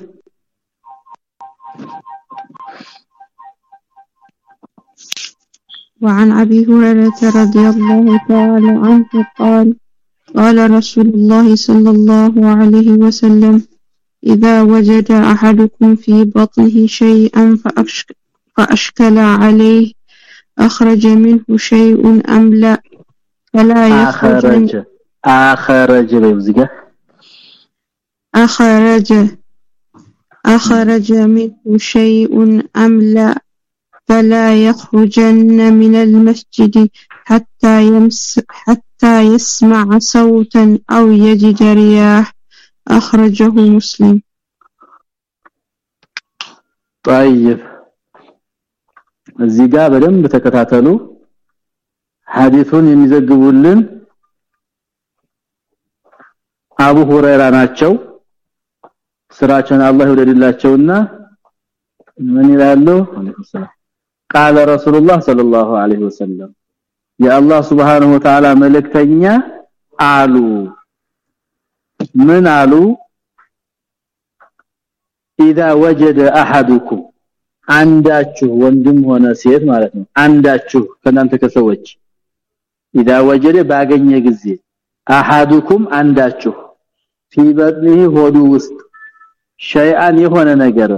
وعن أبي هريرة رضي الله تعالى عنه قال قال رسول الله صلى الله عليه وسلم إذا وجد أحدكم في بطنه شيئا فأشكل عليه أخرج منه شيء أم لا؟ فلا يخرج أخرج أخرج أخرج أخرج منه شيء أم لا؟ فلا يخرجن من المسجد حتى يمس حتى يسمع صوتا أو يجد رياح. أخرجه مسلم. طيب. እዚህ ጋር በደንብ ተከታተሉ ሐዲሱን የሚዘግቡልን አቡ ሁረይራ ናቸው ስራቸውን አላህ ይወደድላቸውና ምን ይላሉ قال رسول الله صلى الله عليه وسلم يا الله سبحانه وتعالى መልእክተኛ አሉ ምን አሉ اذا وجد احدكم አንዳችሁ ወንድም ሆነ ሴት ማለት ነው። አንዳችሁ ከናንተ ከሰዎች ኢዳ ወጀደ ባገኘ ጊዜ አሃዱኩም አንዳችሁ ፊበጥኒ ሆዱ ውስጥ ሸይአን የሆነ ነገር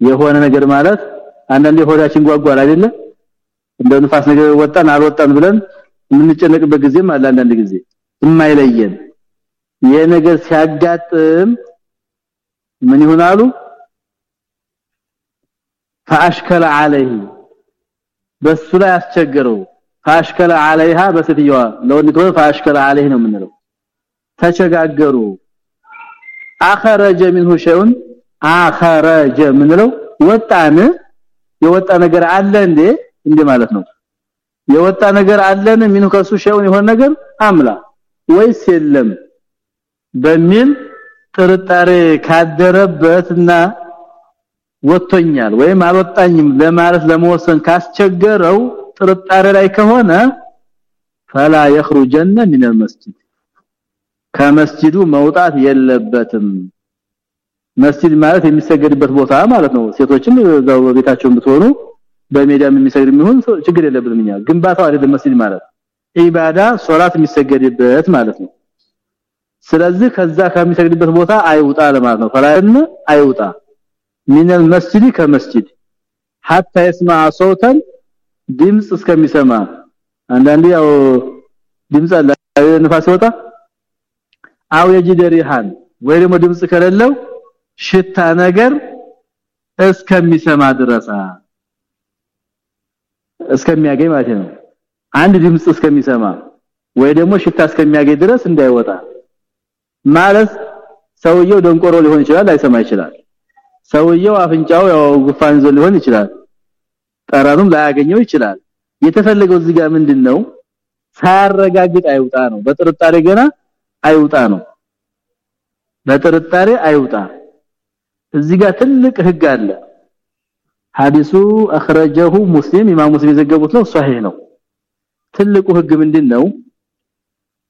የሆነ ነገር ማለት አንዳንዴ ሆዳችን ጓጓል አይደለ? እንደ ንፋስ ነገር ወጣን አልወጣን ብለን የምንጨነቅበት ጊዜም አለ አንዳንድ ጊዜ የማይለየን። የነገር ሲያጋጥም ምን ይሆናሉ? فاشكل عليه. በሱ ላይ አስቸገረው። فاشكل عليها በሰትዮዋ ለወንድ ከሆነ فاشكل عليه ነው የምንለው። ተቸጋገሩ። اخرج منه شيء اخرج ምንለው ወጣን። የወጣ ነገር አለ እንዴ? እንዴ ማለት ነው። የወጣ ነገር አለን ምኑ ከሱ ሸውን የሆነ ነገር አምላ ወይስ የለም በሚል ጥርጣሬ ካደረበትና ወጥቶኛል ወይም አልወጣኝም ለማለት ለመወሰን ካስቸገረው ጥርጣሬ ላይ ከሆነ فلا يخرجن من المسجد ከመስጂዱ መውጣት የለበትም መስጂድ ማለት የሚሰገድበት ቦታ ማለት ነው ሴቶችም እዛው ቤታቸው ብትሆኑ በሜዳም የሚሰግድ የሚሆን ችግር የለብንም እኛ ግንባታው አይደለም መስጂድ ማለት ኢባዳ ሶላት የሚሰገድበት ማለት ነው ስለዚህ ከዛ ከሚሰግድበት ቦታ አይውጣ ለማለት ነው ፈላን አይውጣ من المسجد ከመስጂድ حتى يسمع صوتا ድምጽ እስከሚሰማ አንዳንዴ ያው ድምጽ አለ ንፋስ ይወጣ አው የጅድ ሪሃን ወይ ደግሞ ድምጽ ከሌለው ሽታ ነገር እስከሚሰማ ድረሳ እስከሚያገኝ ማለት ነው አንድ ድምጽ እስከሚሰማ ወይ ደግሞ ሽታ እስከሚያገኝ ድረስ እንዳይወጣ ማለት ሰውየው ደንቆሮ ሊሆን ይችላል ላይሰማ ይችላል ሰውየው አፍንጫው ያው ጉፋን ይዞ ሊሆን ይችላል። ጠረኑም ላያገኘው ይችላል። የተፈለገው እዚህ ጋር ምንድነው? ሳያረጋግጥ አይውጣ ነው። በጥርጣሬ ገና አይውጣ ነው። በጥርጣሬ አይውጣ። እዚህ ጋር ትልቅ ህግ አለ። ሐዲሱ اخرجه ሙስሊም ኢማም ሙስሊም የዘገቡት ነው። ሷሂህ ነው። ትልቁ ህግ ምንድነው?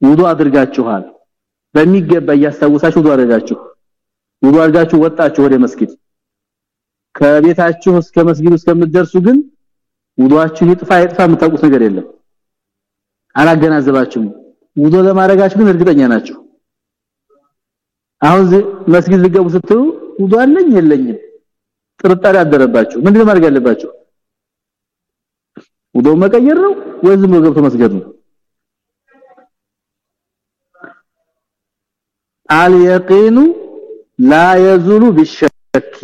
ውዱ አድርጋችኋል። በሚገባ ያስተውሳችሁ ውዱ አድርጋችሁ ውዱ አድርጋችሁ ወጣችሁ ወደ መስጊድ። ከቤታችሁ እስከ መስጊዱ እስከምትደርሱ ግን ውዱአችሁ ይጥፋ ይጥፋ የምታውቁት ነገር የለም። አላገናዘባችሁም። ውዱ ለማድረጋችሁ ግን እርግጠኛ ናችሁ። አሁን መስጊድ ልገቡ ስትሉ ውዱ አለኝ የለኝም። ጥርጣሬ አደረባችሁ። ምንድነው ማድረግ ያለባችሁ? ውዶ መቀየር ነው ወይ ዝም ብሎ ገብቶ መስገድ ነው? አልየቂኑ ላ የዙሉ ቢሸክ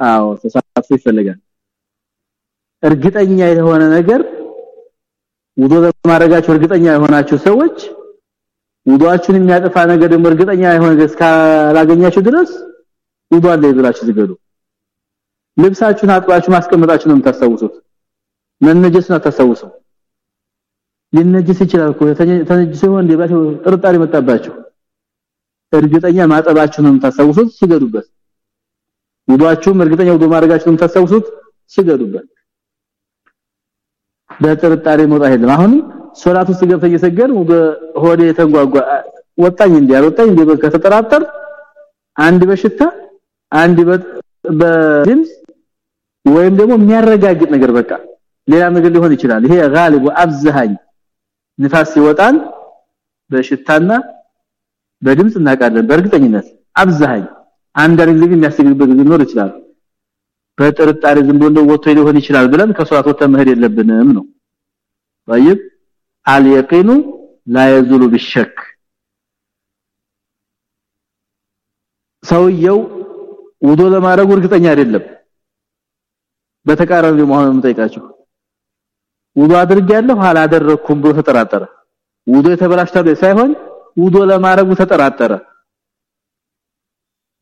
አዎ ተሳትፎ ይፈልጋል። እርግጠኛ የሆነ ነገር ውዶ ለማድረጋቸው እርግጠኛ የሆናችሁ ሰዎች ውዶአችሁን የሚያጠፋ ነገር ደግሞ እርግጠኛ የሆነ ነገር እስካላገኛችሁ ድረስ ውዶ አለ ይብላችሁ ዝገዱ። ልብሳችሁን አጥባችሁ ማስቀመጣችሁ ነው የምታስታውሱት። መነጀስን አታስታውሱ ሊነጀስ ይችላል እኮ ተነጅሶ ይሆን እንደባችሁ ጥርጣሬ መጣባችሁ። እርግጠኛ ማጠባችሁ ነው የምታስታውሱት። ስገዱበት ውዷችሁም እርግጠኛ ውዶ ማድረጋችሁ ነው የምታስታውሱት ስገዱበት በጥርጣሬ መውጣት የለም። አሁን ሶላት ውስጥ ገብተህ እየሰገድ ሆዴ የተንጓጓ ወጣኝ እንዴ? አልወጣኝ እንዴ? ከተጠራጠር አንድ በሽታ አንድ በድምጽ ወይም ደግሞ የሚያረጋግጥ ነገር በቃ ሌላ ነገር ሊሆን ይችላል። ይሄ ጋሊቡ አብዛኝ ንፋስ ሲወጣን በሽታና በድምጽ እናቃለን በእርግጠኝነት። አብዛኝ አንዳንድ ጊዜ የሚያስገኝበት ጊዜ ሊኖር ይችላል በጥርጣሬ ዝም ብሎ ወጥቶ ሊሆን ይችላል ብለን ከሶላት ወጥተን መሄድ የለብንም ነው طيب اليقين لا يزول بالشك ሰውየው ውዶ ለማድረግ እርግጠኛ አይደለም በተቃራኒ መሆኑን የምጠይቃችሁ ውዶ አድርጌያለሁ አላደረኩም ብሎ ተጠራጠረ ውዶ የተበላሽታለ ሳይሆን ውዶ ለማድረጉ ተጠራጠረ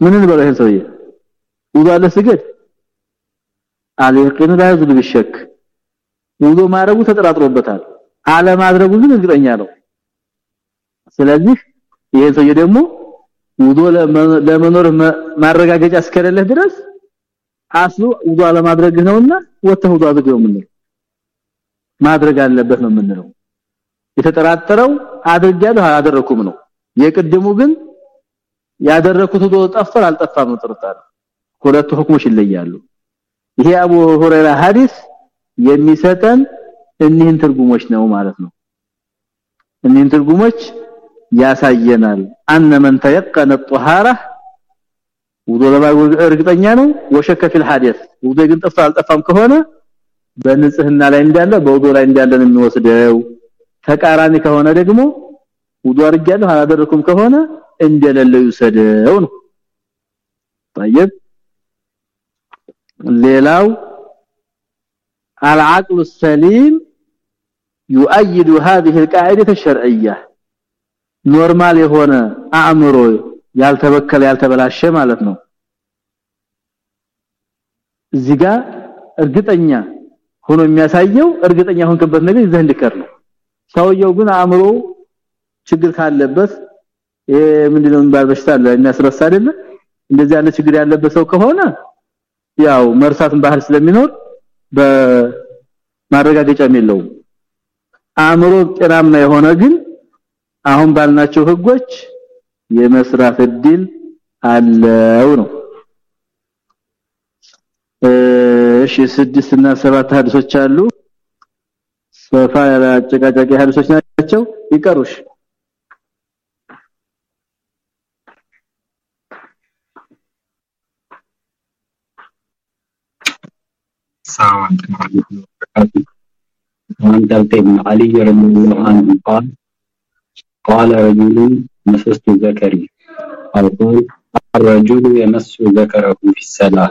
ምን ልበለው ይሄን ሰውዬ? ውዱ አለ ስገድ? አልየቂኑ ላይ ዝል ቢሸክ ውዱ ማድረጉ ተጠራጥሮበታል። አለማድረጉ ግን እርግጠኛ ነው። ስለዚህ ይሄ ሰውዬ ደግሞ ውዱ ለመኖር ማረጋገጫ እስከሌለህ ድረስ አስሉ ውዱ አለማድረግ ነውና ወጥተህ ውዱ አድርገው ምን ማድረግ አለበት ነው የምንለው። የተጠራጠረው አድርጋለሁ አላደረኩም ነው። የቅድሙ ግን ያደረኩት ውዶ ጠፍቷል አልጠፋም ነው ጥርጣሬ ሁለቱ ሁክሞች ይለያሉ ይሄ አቡ ሁረይራ ሐዲስ የሚሰጠን እኒህን ትርጉሞች ነው ማለት ነው እኒህን ትርጉሞች ያሳየናል አነ መን ተየቀነ الطهاره ውዶ ለማድረግ እርግጠኛ ነው ወሸከ ፊል ሐዲስ ውዶ ግን ጠፍቶ አልጠፋም ከሆነ በንጽህና ላይ እንዳለ በውዶ ላይ እንዳለ ነው የሚወስደው ተቃራኒ ከሆነ ደግሞ ውዶ አድርጋለሁ አላደረኩም ከሆነ እንደሌለው ይሰደው ነው طيب ሌላው العقل السليم يؤيد هذه القاعده الشرعيه ኖርማል የሆነ አእምሮ ያልተበከለ ያልተበላሸ ማለት ነው እዚህ ጋር እርግጠኛ ሆኖ የሚያሳየው እርግጠኛ ሆንክበት ነገር ይዘህ እንድከር ነው ሰውየው ግን አእምሮ ችግር ካለበት ይሄ ምንድነው የሚባል በሽታ አለ? የሚያስረሳ አይደለ? እንደዚህ ያለ ችግር ያለበት ሰው ከሆነ ያው መርሳትን ባህል ስለሚኖር በማረጋገጫም የለውም። አእምሮ ጤናማ የሆነ ግን አሁን ባልናቸው ህጎች የመስራት እድል አለው ነው። እሺ ስድስት እና ሰባት ሐዲሶች አሉ። ሰፋ ያለ አጨቃጫቂ ሐዲሶች ናቸው። ይቀሩሽ السلام عليكم ورحمة الله وبركاته وعن طلق بن علي رضي الله عنه قال قال رجل مسست ذكري. أو قال الرجل يمس ذكره في الصلاة.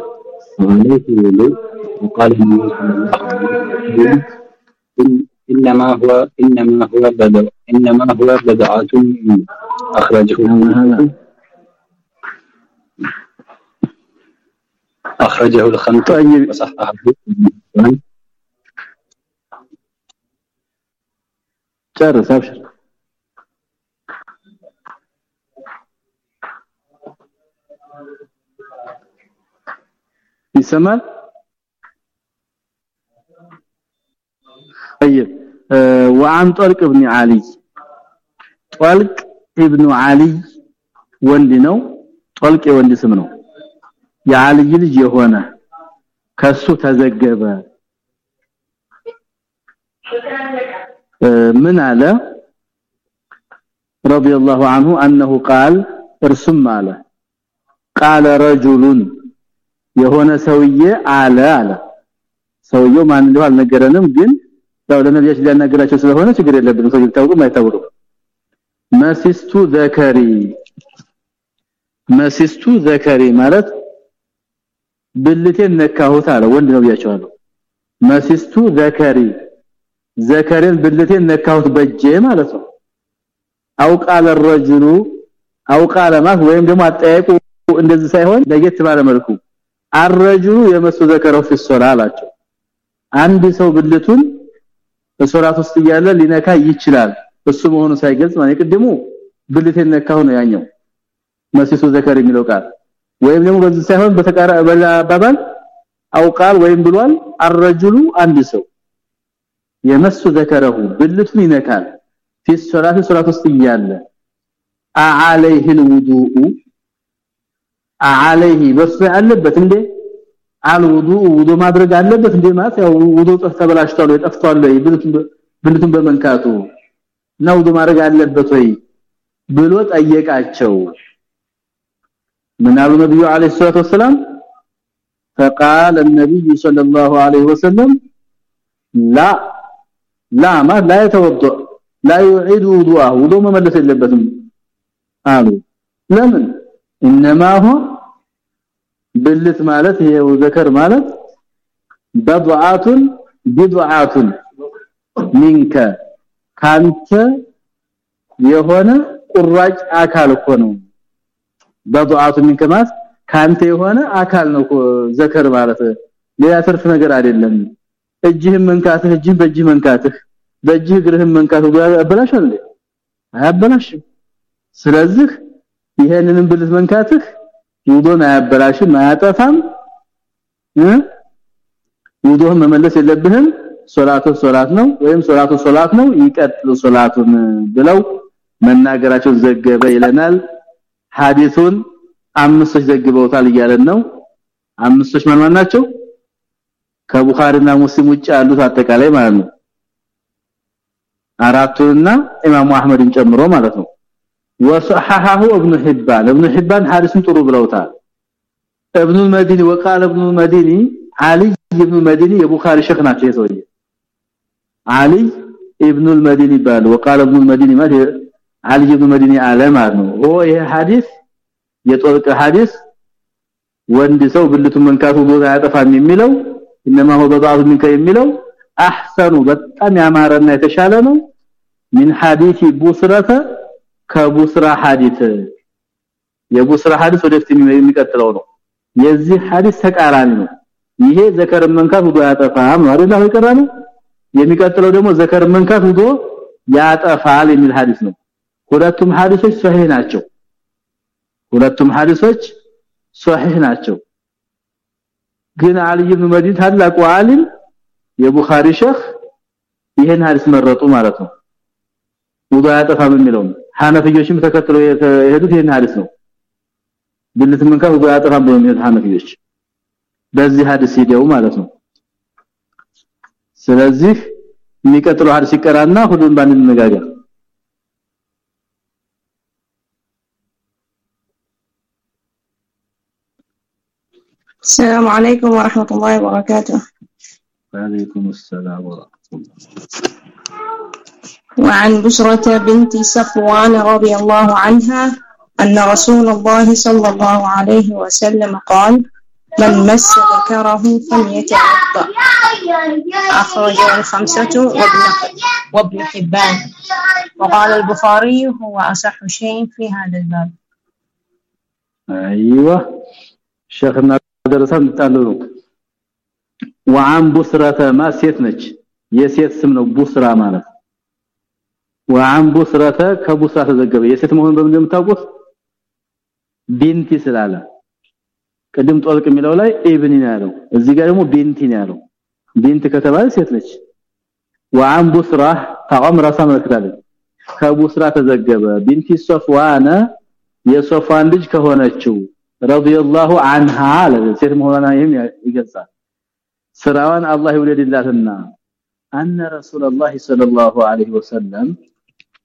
وعليه وضوء. وقال النبي صلى الله عليه وسلم إنما هو إنما هو بدع إنما هو بدعة أخرجه أخرجه الخنطاني وصححه. جرس أبشر في سمال طيب. آه، وعن طارق بن علي. طارق ابن علي ولي نو. طارق ولي نو የዓልይ ልጅ የሆነ ከሱ ተዘገበ ምን አለ رضي الله عنه انه قال እርሱም አለ قال رجل የሆነ ሰውዬ አለ አለ ሰውየው ማን እንደሆነ አልነገረንም ግን ያው ለነብያችን ሊያናገራቸው ስለሆነ ችግር የለብንም ሰው ይታወቁ ማይታወቁ መሲስቱ ዘከሪ መሲስቱ ዘከሪ ማለት ብልቴን ነካሁት አለ ወንድ ነው ብያቸዋለሁ መሲስቱ ዘከሪ ዘከሪን ብልቴን ነካሁት በጄ ማለት ነው አውቃለ الرجل አውቃለ ማለት ወይም ደግሞ አጠያየቁ እንደዚህ ሳይሆን ለየት ባለ መልኩ الرجل የመሱ ዘከረው في الصلاه አላቸው አንድ ሰው ብልቱን በሶላት ውስጥ እያለ ሊነካ ይችላል እሱ መሆኑ ሳይገልጽ ማለት ቅድሙ ብልቴን ነካሁ ነው ያኛው መሲሱ ዘከር የሚለው ቃል ወይም ደግሞ በዚህ ሳይሆን በተቃራ በአባባል አውቃል ወይም ብሏል الرجل አንድ ሰው የመሱ ዘከረሁ ብልቱን ይነካል في الصلاه ሶላት ውስጥ እያለ عليه الوضوء عليه በሱ አለበት እንዴ አልውዱእ ውዱ ማድረግ አለበት እንዴ ማለት ያው ውዱ ተበላሽቷል ወይ ጠፍቷል ወይ ብልቱን በመንካቱ ነው ውዱ ማድረግ አለበት ወይ ብሎ ጠየቃቸው من قال النبي عليه الصلاه والسلام فقال النبي صلى الله عليه وسلم لا لا ما لا يتوضا لا يعيد وضوءه وضوء ما ملس يلبثم قالوا لمن انما هو ብልት ማለት ይሄው ዘከር ማለት በዱዓቱን ቢዱዓቱን ሚንከ ካንተ የሆነ ቁራጭ አካል ሆነው በዱዓቱ ምንከማስ ካንተ የሆነ አካል ነው ዘከር ማለት። ሌላ ትርፍ ነገር አይደለም። እጅህ መንካትህ እጅህ በእጅህ መንካትህ በእጅህ እግርህም መንካትህ ያበላሻል አያበላሽም። ስለዚህ ይሄንንም ብልት መንካትህ ውዶን አያበላሽም አያጠፋም። ውዶህን መመለስ የለብህም። ሶላቱ ሶላት ነው ወይም ሶላቱ ሶላት ነው ይቀጥሉ ሶላቱን ብለው መናገራቸውን ዘገበ ይለናል። ሐዲሱን አምስቶች ዘግበውታል እያለን ነው። አምስቶች ማን ማን ናቸው? ከቡኻሪና ሙስሊም ውጭ ያሉት አጠቃላይ ማለት ነው። አራቱንና ኢማሙ አህመድን ጨምሮ ማለት ነው። وصححه ابن حبان ابن حبان حارسን ጥሩ ብለውታል። ابن المديني وقال ابن المديني علي ابن المديني የቡኻሪ ሸክ ናቸው የሰውዬ علي ابن المديني ባል وقال ابن المديني ማለት علي ابن المديني አለማ ነው ሆ ይሄ ሐዲስ የጦልቀ ሐዲስ ወንድ ሰው ብልቱን መንካቱ ቦታ ያጠፋም የሚለው انما هو بضاعه منك የሚለው احسن በጣም ያማረና የተሻለ ነው من حديث بصره ከቡስራ ሐዲስ የቡስራ ሐዲስ ወደፊት የሚቀጥለው ነው የዚህ ሐዲስ ተቃራኒ ነው ይሄ ዘከር መንካት ውዶ ያጠፋም አይደል ይቀራል የሚቀጥለው ደግሞ ዘከር መንካት ውዶ ያጠፋል የሚል ሐዲስ ነው ሁለቱም ሐዲሶች ሷሂህ ናቸው። ሁለቱም ሐዲሶች ሷሂህ ናቸው። ግን አልይ ኢብኑ መዲን ታላቁ ዓሊም የቡኻሪ ሸህ ይሄን ሐዲስ መረጡ ማለት ነው። ውዱ ያጠፋም የሚለው ሐነፊዮችም ተከትለው የሄዱት ይሄን ሐዲስ ነው። ብልት መንካ ውዱ ያጠፋም ብለው የሚሄዱት ሐነፊዮች በዚህ ሐዲስ ሄደው ማለት ነው። ስለዚህ የሚቀጥለው ሐዲስ ይቀራና ሁሉን ባንድ السلام عليكم ورحمة الله وبركاته. وعليكم السلام ورحمة الله وعن بشرة بنت صفوان رضي الله عنها أن رسول الله صلى الله عليه وسلم قال من مس ذكره فليتوضأ أخرجه الخمسة وابن وابن حبان. وقال البخاري هو أصح شيء في هذا الباب أيوة. شيخنا ደረሳ ምታለው ወአን ቡስራተ ማሴት ነች። የሴት ስም ነው ቡስራ ማለት። ወአን ቡስራተ ከቡስራ ተዘገበ። የሴት መሆን በምን እንደምታውቁት ቢንቲ ስላለ። ቅድም ጦልቅ የሚለው ላይ ኢብኒ ነው ያለው። እዚህ ጋር ደግሞ ቢንቲ ነው ያለው። ቢንቲ ከተባለ ሴት ነች። ወአን ቡስራ ታቀም ራሳ ከቡስራ ተዘገበ። ቢንቲ ሶፍዋነ የሶፋን ልጅ ከሆነችው። ረዲየላሁ عنها አለ ሴት መሆኗን ይሄም ይገልጻል ስራዋን አላህ ይወደድላትና አነ ረሱላህ ሰለላሁ ዐለይሂ ወሰለም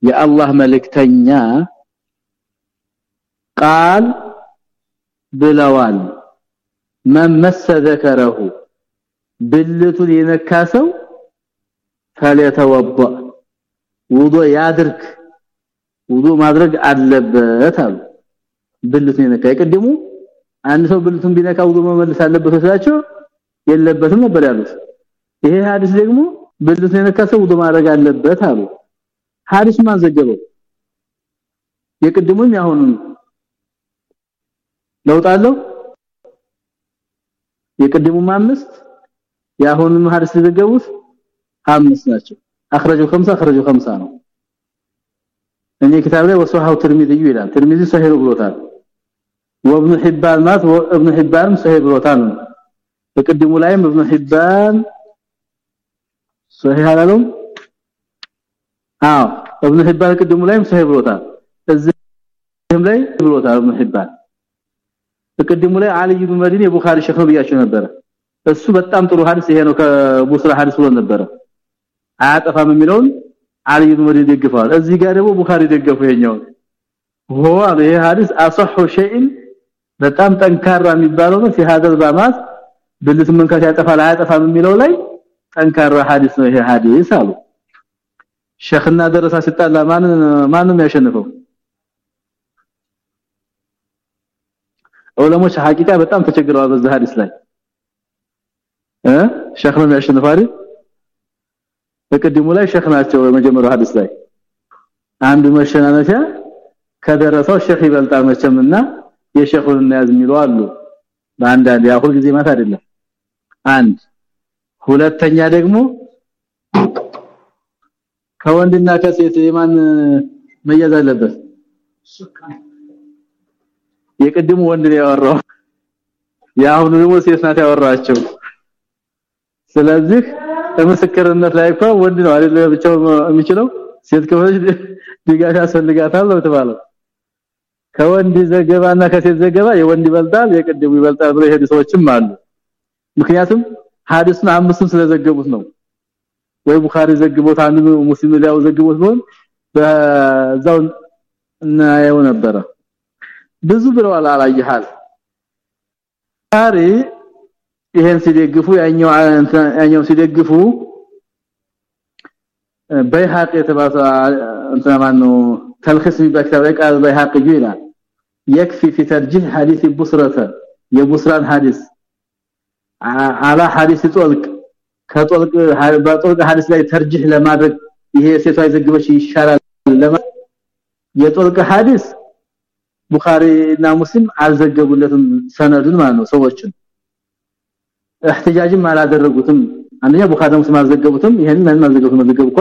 የአላህ መልእክተኛ ቃል ብለዋል መመሰ ዘከረሁ ብልቱን የነካ ሰው فليتوضا ውዱእ ያድርግ ውዱእ ማድረግ አለበት አሉ ብልት ነው የነካ የቀደሙ አንድ ሰው ብልቱን ቢነካው መመለስ አለበት ወስላቸው የለበትም ነበር ያሉት። ይሄ ሐዲስ ደግሞ ብልቱን የነካ ሰው ውዱ ማድረግ አለበት አሉ። ሐዲስ ማን ዘገበው? የቅድሙም ያሁኑም ለውጣለው የቅድሙም አምስት ያሁኑም ሐዲስ ዘገቡት አምስት ናቸው። አخرجوا 5 አخرجوا 5 ነው። እኔ ኪታብ ላይ ወሰሐው ትርሚዚ ይላል። ትርሚዚ ሰሂህ ብሎታል። ወብኑ ሒባን ማለት ወብኑ ሒባንም ሰሂህ ብሎታል። በቅድሙ ላይም እብኑ ሒባን ሰሂህ አላለም አዎ እብኑ ሒባን ቅድሙ ላይም ሰሂህ ብሎታል። እዚህም ላይ ብሎታል እብኑ ሒባን። በቅድሙ ላይ አሊ ኢብኑ መዲን የቡኻሪ ሸህ ብያቸው ነበረ። እሱ በጣም ጥሩ ሐዲስ ይሄ ነው ከቡስራ ሐዲስ ብሎ ነበረ። አያጠፋም የሚለውን አሊ ኢብኑ መዲን ደግፈዋል እዚህ ጋር ደግሞ ቡኻሪ ደገፈው ይሄኛው هو ይሄ ሐዲስ አሰሁ شيء በጣም ጠንካራ የሚባለው ነው። ሲሃደል ባማት ብልት መንካት ያጠፋል አያጠፋም የሚለው ላይ ጠንካራ ሐዲስ ነው ይሄ ሐዲስ አሉ። ሸኽና ደረሳ ሲጣላ ማን ማንም ያሸንፈው ዑለሞች ሐቂቃ በጣም ተቸግረዋል በዚህ ሐዲስ ላይ። እ ሸኽ ነው በቅድሙ ላይ ሸኽ ናቸው በመጀመሪያው ሐዲስ ላይ። አንዱ መሸናነፊያ ከደረሰው ሸኽ ይበልጣል መቼምና የሸኹን እናያዝ የሚሉ አሉ። በአንዳንድ ያ ሁሉ ጊዜ ማለት አይደለም። አንድ። ሁለተኛ ደግሞ ከወንድና ከሴት የማን መያዝ አለበት? የቅድሙ ወንድ ነው ያወራው። ያሁኑ ደግሞ ሴት ናት ያወራቸው ስለዚህ በምስክርነት ላይ እንኳን ወንድ ነው አይደል ብቻው የሚችለው? ሴት ከሆነች ድጋፍ ያስፈልጋታል ነው ተባለው ከወንድ ዘገባና ከሴት ዘገባ የወንድ ይበልጣል የቅድሙ ይበልጣል ብለው የሄዱ ሰዎችም አሉ። ምክንያቱም ሐዲስን አምስቱም ስለዘገቡት ነው። ወይ ቡኻሪ ዘግቦት አንዱ ሙስሊም ሊያው ዘግቦት ቢሆን በዛው እናየው ነበረ። ብዙ ብለዋል አላየሃል። ቡኻሪ ይሄን ሲደግፉ ያኛው ያኛው ሲደግፉ በይሃቅ የተባሰ ማነው ተልخص በክታብ ላይ ቃል በይሃቅ ይላል يكفي في ترجيح حديث بصرة. يبصران حديث. على حديث طلق. ከጦልቅ በጦልቅ ሐዲስ ላይ ተርጅህ ለማድረግ ይሄ ሴቷ ይዘግበሽ ይሻላል ለማ የጦልቅ ሐዲስ ቡኻሪና ሙስሊም አልዘገቡለትም ሰነዱን ማለት ነው ሰዎችን። احتجاجም አላደረጉትም። አንደኛ ቡኻሪና ሙስሊም አልዘገቡትም። ይሄን ማን አልዘገቡትም። አልዘገቡኳ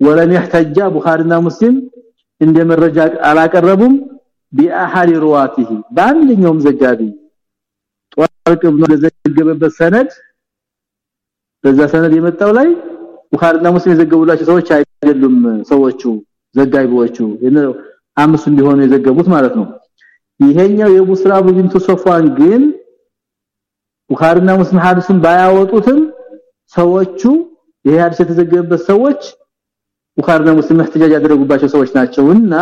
ወለም ይحتጃ ቡኻሪና ሙስሊም እንደመረጃ አላቀረቡም። ቢአሐድ ሩዋቲሂ በአንደኛውም ዘጋቢ ጧልቅ ብሎ ለዘገበበት ሰነድ በዛ ሰነድ የመጣው ላይ ቡኻሪና ሙስሊም የዘገቡላቸው ሰዎች አይደሉም ሰዎቹ ዘጋቢዎቹ አምስቱ እንዲሆኑ የዘገቡት ማለት ነው። ይሄኛው የቡስራ ቢንቱ ሶፋን ግን ቡኻሪና ሙስሊም ሐዲሱን ባያወጡትም ሰዎቹ ይሄ ሐዲስ የተዘገበበት ሰዎች ቡኻሪና ሙስሊም እህትጃጅ ያደረጉባቸው ሰዎች ናቸውና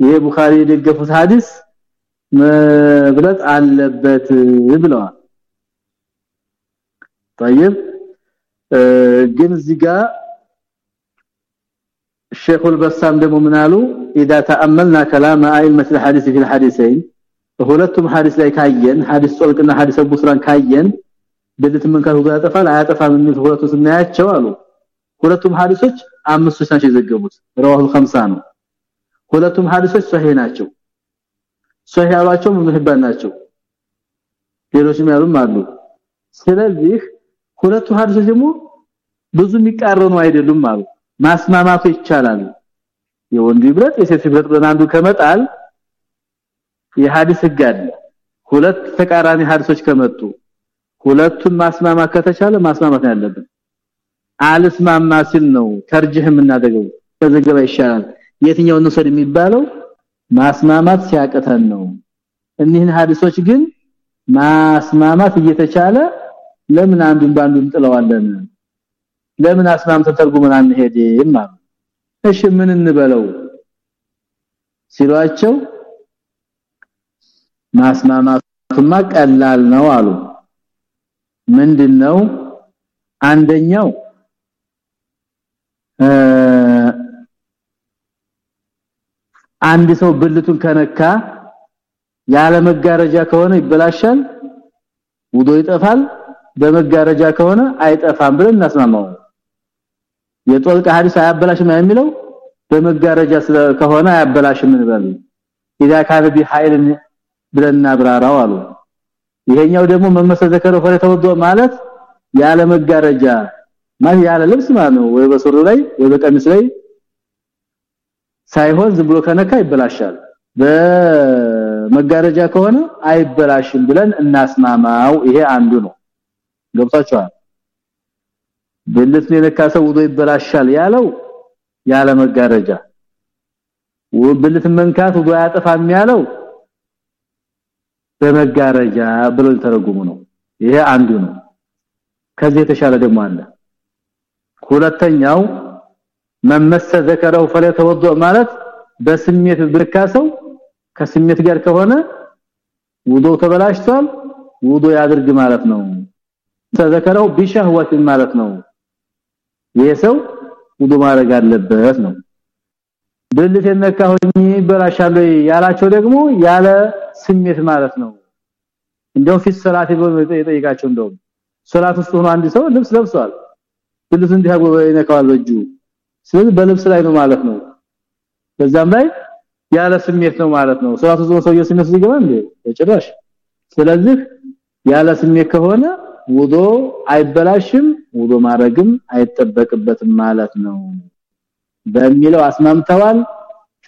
ይሄ ቡኻሪ የደገፉት ሐዲስ መብለጥ አለበት ብለዋል طيب ግን እዚህ ጋር الشيخ البسام ደግሞ ምን አሉ اذا تاملنا كلام ائمه الحديث في الحديثين ሁለቱም ሐዲስ ላይ ካየን ሐዲስ ጾልቅና ሐዲስ ቡስራን ካየን በልት ምን ካሉ ጋር ያጠፋል አያጠፋም የሚል ሁለቱ ስናያቸው አሉ ሁለቱም ሐዲሶች አምስቶች ናቸው የዘገቡት ረዋሁ الخمسه ነው ሁለቱም ሐዲሶች ሶሂህ ናቸው። ሶሂህ ያሏቸው ምን ናቸው። ሌሎችም ያሉም አሉ። ስለዚህ ሁለቱ ሐዲሶች ደግሞ ብዙ የሚቃረኑ አይደሉም አሉ። ማስማማቱ ይቻላል። የወንዱ ይብረት የሴት ይብረት ብለን አንዱ ከመጣል የሐዲስ ህግ አለ። ሁለት ተቃራኒ ሐዲሶች ከመጡ ሁለቱን ማስማማት ከተቻለ ማስማማት ያለብን። አልስማማ ሲል ነው ተርጅህ የምናደርገው። ተዘገባ ይሻላል የትኛው ነው የሚባለው? ማስማማት ሲያቀተን ነው። እኒህን ሐዲሶች ግን ማስማማት እየተቻለ ለምን አንዱን ባንዱ እንጥለዋለን? ለምን አስማምተን ተርጉመን አንሄድም እሺ ምን እንበለው? ሲሏቸው ማስማማቱማ ቀላል ነው አሉ። ምንድነው? አንደኛው አንድ ሰው ብልቱን ከነካ ያለ መጋረጃ ከሆነ ይበላሻል ውዶ ይጠፋል በመጋረጃ ከሆነ አይጠፋም ብለን እናስማማው የጦልቃ ሐዲስ አያበላሽም የሚለው በመጋረጃ ከሆነ አያበላሽም እንበል اذا كان بحائل ብለን እናብራራው አሉ ይሄኛው ደግሞ መመሰዘከረ ፈረ ተወዶ ማለት ያለ መጋረጃ ማለት ያለ ልብስ ማለት ነው ወይ በሱሪ ላይ ወይ በቀሚስ ላይ ሳይሆን ዝም ብሎ ከነካ ይበላሻል። በመጋረጃ ከሆነ አይበላሽም ብለን እናስማማው። ይሄ አንዱ ነው። ገብታችኋል ብልት የነካ ሰው ውዶ ይበላሻል ያለው ያለ መጋረጃ። ብልት መንካት ውዶ ያጠፋም ያለው በመጋረጃ ብሎ ተረጉሙ ነው። ይሄ አንዱ ነው። ከዚህ የተሻለ ደግሞ አለ። ሁለተኛው መመሰ ዘከረው ፈለተወዶ ማለት በስሜት ብርካሰው ከስሜት ጋር ከሆነ ውዶ ተበላሽቷል ውዶ ያድርግ ማለት ነው። ተዘከረው ቢሸህወት ማለት ነው። ይሄ ውዱ ማድረግ አለበት ነው። ብልት የነካሁኝ ይበላሻል ያላቸው ደግሞ ያለ ስሜት ማለት ነው። እንደው ፊት ሰላት ይጠይቃቸው እንደው ሶላት ውስጥ ሆኖ አንድ ሰው ልብስ ለብሷል። ብልት እንዲያጎ ይነካዋል በእጁ ስለዚህ በልብስ ላይ ነው ማለት ነው በዛም ላይ ያለ ስሜት ነው ማለት ነው ሶላት ውስጥ ሰው ስሜት ሲገባ እንዴ በጭራሽ ስለዚህ ያለ ስሜት ከሆነ ውዶ አይበላሽም ውዶ ማድረግም አይጠበቅበትም ማለት ነው በሚለው አስማምተዋል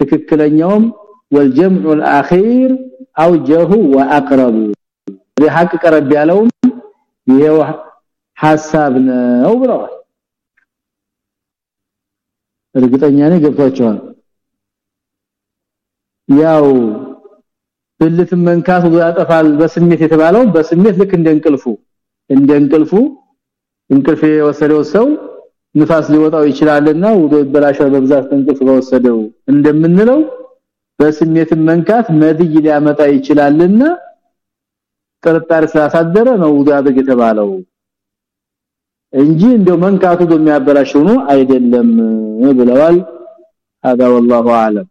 ትክክለኛውም والجمع الاخير اوجه واقرب ለሐቅ ቀረብ ያለው ይሄው ሐሳብ ነው ብለዋል እርግጠኛ ነኝ ገብቷቸዋል። ያው ብልት መንካት ያጠፋል በስሜት የተባለው በስሜት ልክ እንደ እንቅልፉ እንደ እንቅልፉ እንቅልፍ የወሰደው ሰው ንፋስ ሊወጣው ይችላልና ውዶ ይበላሻል በብዛት እንቅልፍ ከወሰደው እንደምንለው በስሜት መንካት መድይ ሊያመጣ ይችላልና ጥርጣሬ ስላሳደረ ነው ውዱ አድርግ የተባለው እንጂ እንደው መንካቱ በሚያበላሽው ነው አይደለም ብለዋል هذا والله اعلم